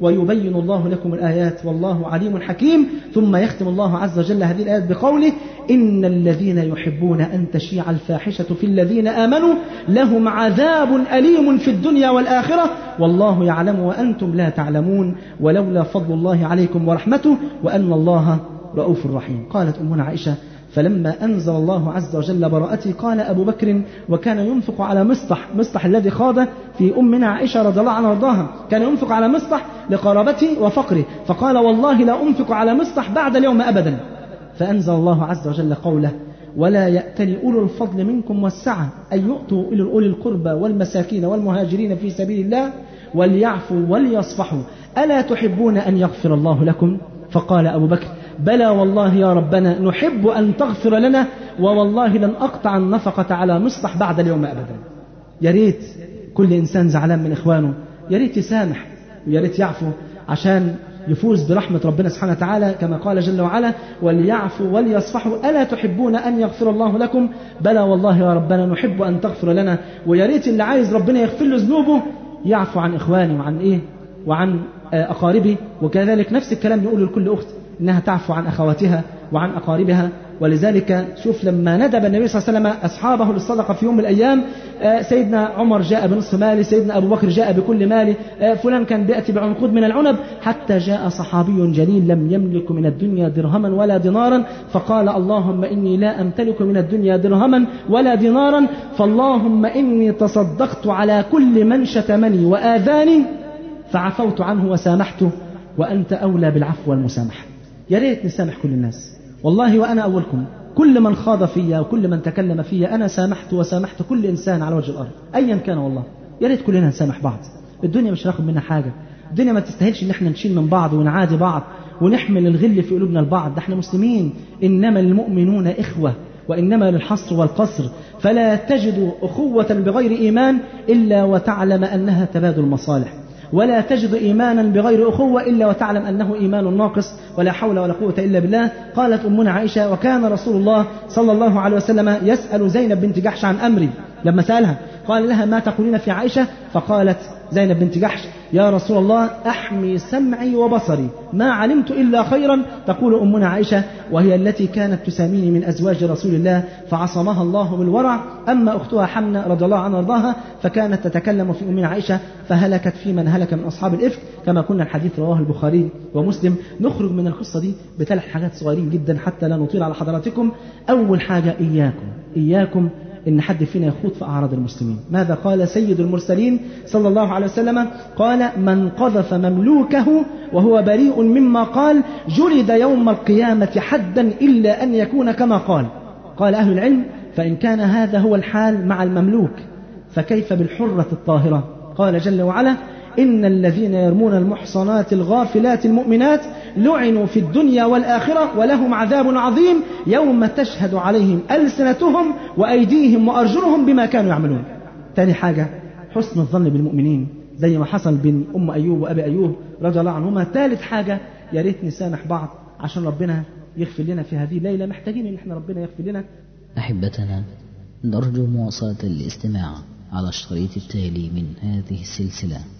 A: ويبين الله لكم الآيات والله عليم حكيم ثم يختم الله عز وجل هذه الآيات بقوله إن الذين يحبون أن تشيع الفاحشة في الذين آمنوا لهم عذاب أليم في الدنيا والآخرة والله يعلم وأنتم لا تعلمون ولولا فضل الله عليكم ورحمته وأن الله رؤوف رحيم قالت أمنا عائشة فلما أنزل الله عز وجل براءتي قال أبو بكر وكان ينفق على مصطح مصطح الذي خاض في أمنا عائشة رضي الله عنها وارضاها كان ينفق على مصطح لقرابته وفقره فقال والله لا أنفق على مصطح بعد اليوم أبدا فأنزل الله عز وجل قوله ولا يأتني أولو الفضل منكم والسعة أن يؤتوا إلى أولي القربى والمساكين والمهاجرين في سبيل الله وليعفوا وليصفحوا ألا تحبون أن يغفر الله لكم فقال أبو بكر بلى والله يا ربنا نحب أن تغفر لنا ووالله لن أقطع النفقة على مصلح بعد اليوم أبدا يا ريت كل إنسان زعلان من إخوانه يا ريت يسامح ويا ريت يعفو عشان يفوز برحمة ربنا سبحانه وتعالى كما قال جل وعلا وليعفوا وليصفحوا ألا تحبون أن يغفر الله لكم بلى والله يا ربنا نحب أن تغفر لنا ويا ريت اللي عايز ربنا يغفر له ذنوبه يعفو عن إخواني وعن إيه وعن آه، أقاربي وكذلك نفس الكلام نقوله لكل أخت إنها تعفو عن أخواتها وعن أقاربها ولذلك شوف لما ندب النبي صلى الله عليه وسلم أصحابه للصدقة في يوم من الأيام آه، سيدنا عمر جاء بنصف مالي سيدنا أبو بكر جاء بكل مالي آه، فلان كان بيأتي بعنقود من العنب حتى جاء صحابي جليل لم يملك من الدنيا درهما ولا دينارا فقال اللهم إني لا أمتلك من الدنيا درهما ولا دينارا فاللهم إني تصدقت على كل من شتمني وآذاني فعفوت عنه وسامحته وأنت أولى بالعفو والمسامحة يا ريت نسامح كل الناس والله وأنا أولكم كل من خاض فيا وكل من تكلم فيا أنا سامحت وسامحت كل إنسان على وجه الأرض أيا كان والله يا ريت كلنا نسامح بعض الدنيا مش ناخد منها حاجة الدنيا ما تستاهلش ان احنا نشيل من بعض ونعادي بعض ونحمل الغل في قلوبنا لبعض ده احنا مسلمين انما المؤمنون اخوه وانما للحصر والقصر فلا تجد اخوه بغير ايمان الا وتعلم انها تبادل مصالح ولا تجد إيمانا بغير أخوة إلا وتعلم أنه إيمان ناقص ولا حول ولا قوة إلا بالله قالت أمنا عائشة وكان رسول الله صلى الله عليه وسلم يسأل زينب بنت جحش عن أمري لما سألها قال لها ما تقولين في عائشة فقالت زينب بنت جحش يا رسول الله أحمي سمعي وبصري ما علمت إلا خيرا تقول أمنا عائشة وهي التي كانت تساميني من أزواج رسول الله فعصمها الله بالورع أما أختها حمنا رضي الله عنها وارضاها فكانت تتكلم في أمنا عائشة فهلكت في من هلك من أصحاب الإفك كما كنا الحديث رواه البخاري ومسلم نخرج من القصة دي بثلاث حاجات صغيرين جدا حتى لا نطيل على حضراتكم أول حاجة إياكم إياكم إن حد فينا يخوض في أعراض المسلمين ماذا قال سيد المرسلين صلى الله عليه وسلم قال من قذف مملوكه وهو بريء مما قال جلد يوم القيامة حدا إلا أن يكون كما قال قال أهل العلم فإن كان هذا هو الحال مع المملوك فكيف بالحرة الطاهرة قال جل وعلا إن الذين يرمون المحصنات الغافلات المؤمنات لعنوا في الدنيا والآخرة ولهم عذاب عظيم يوم تشهد عليهم ألسنتهم وأيديهم وأرجلهم بما كانوا يعملون ثاني حاجة حسن الظن بالمؤمنين زي ما حصل بين أم أيوب وأبي أيوب رضي الله عنهما ثالث حاجة يا ريت نسامح بعض عشان ربنا يغفر لنا في هذه الليلة محتاجين إن احنا ربنا يغفر لنا أحبتنا نرجو مواصلة الاستماع على الشريط التالي من هذه السلسلة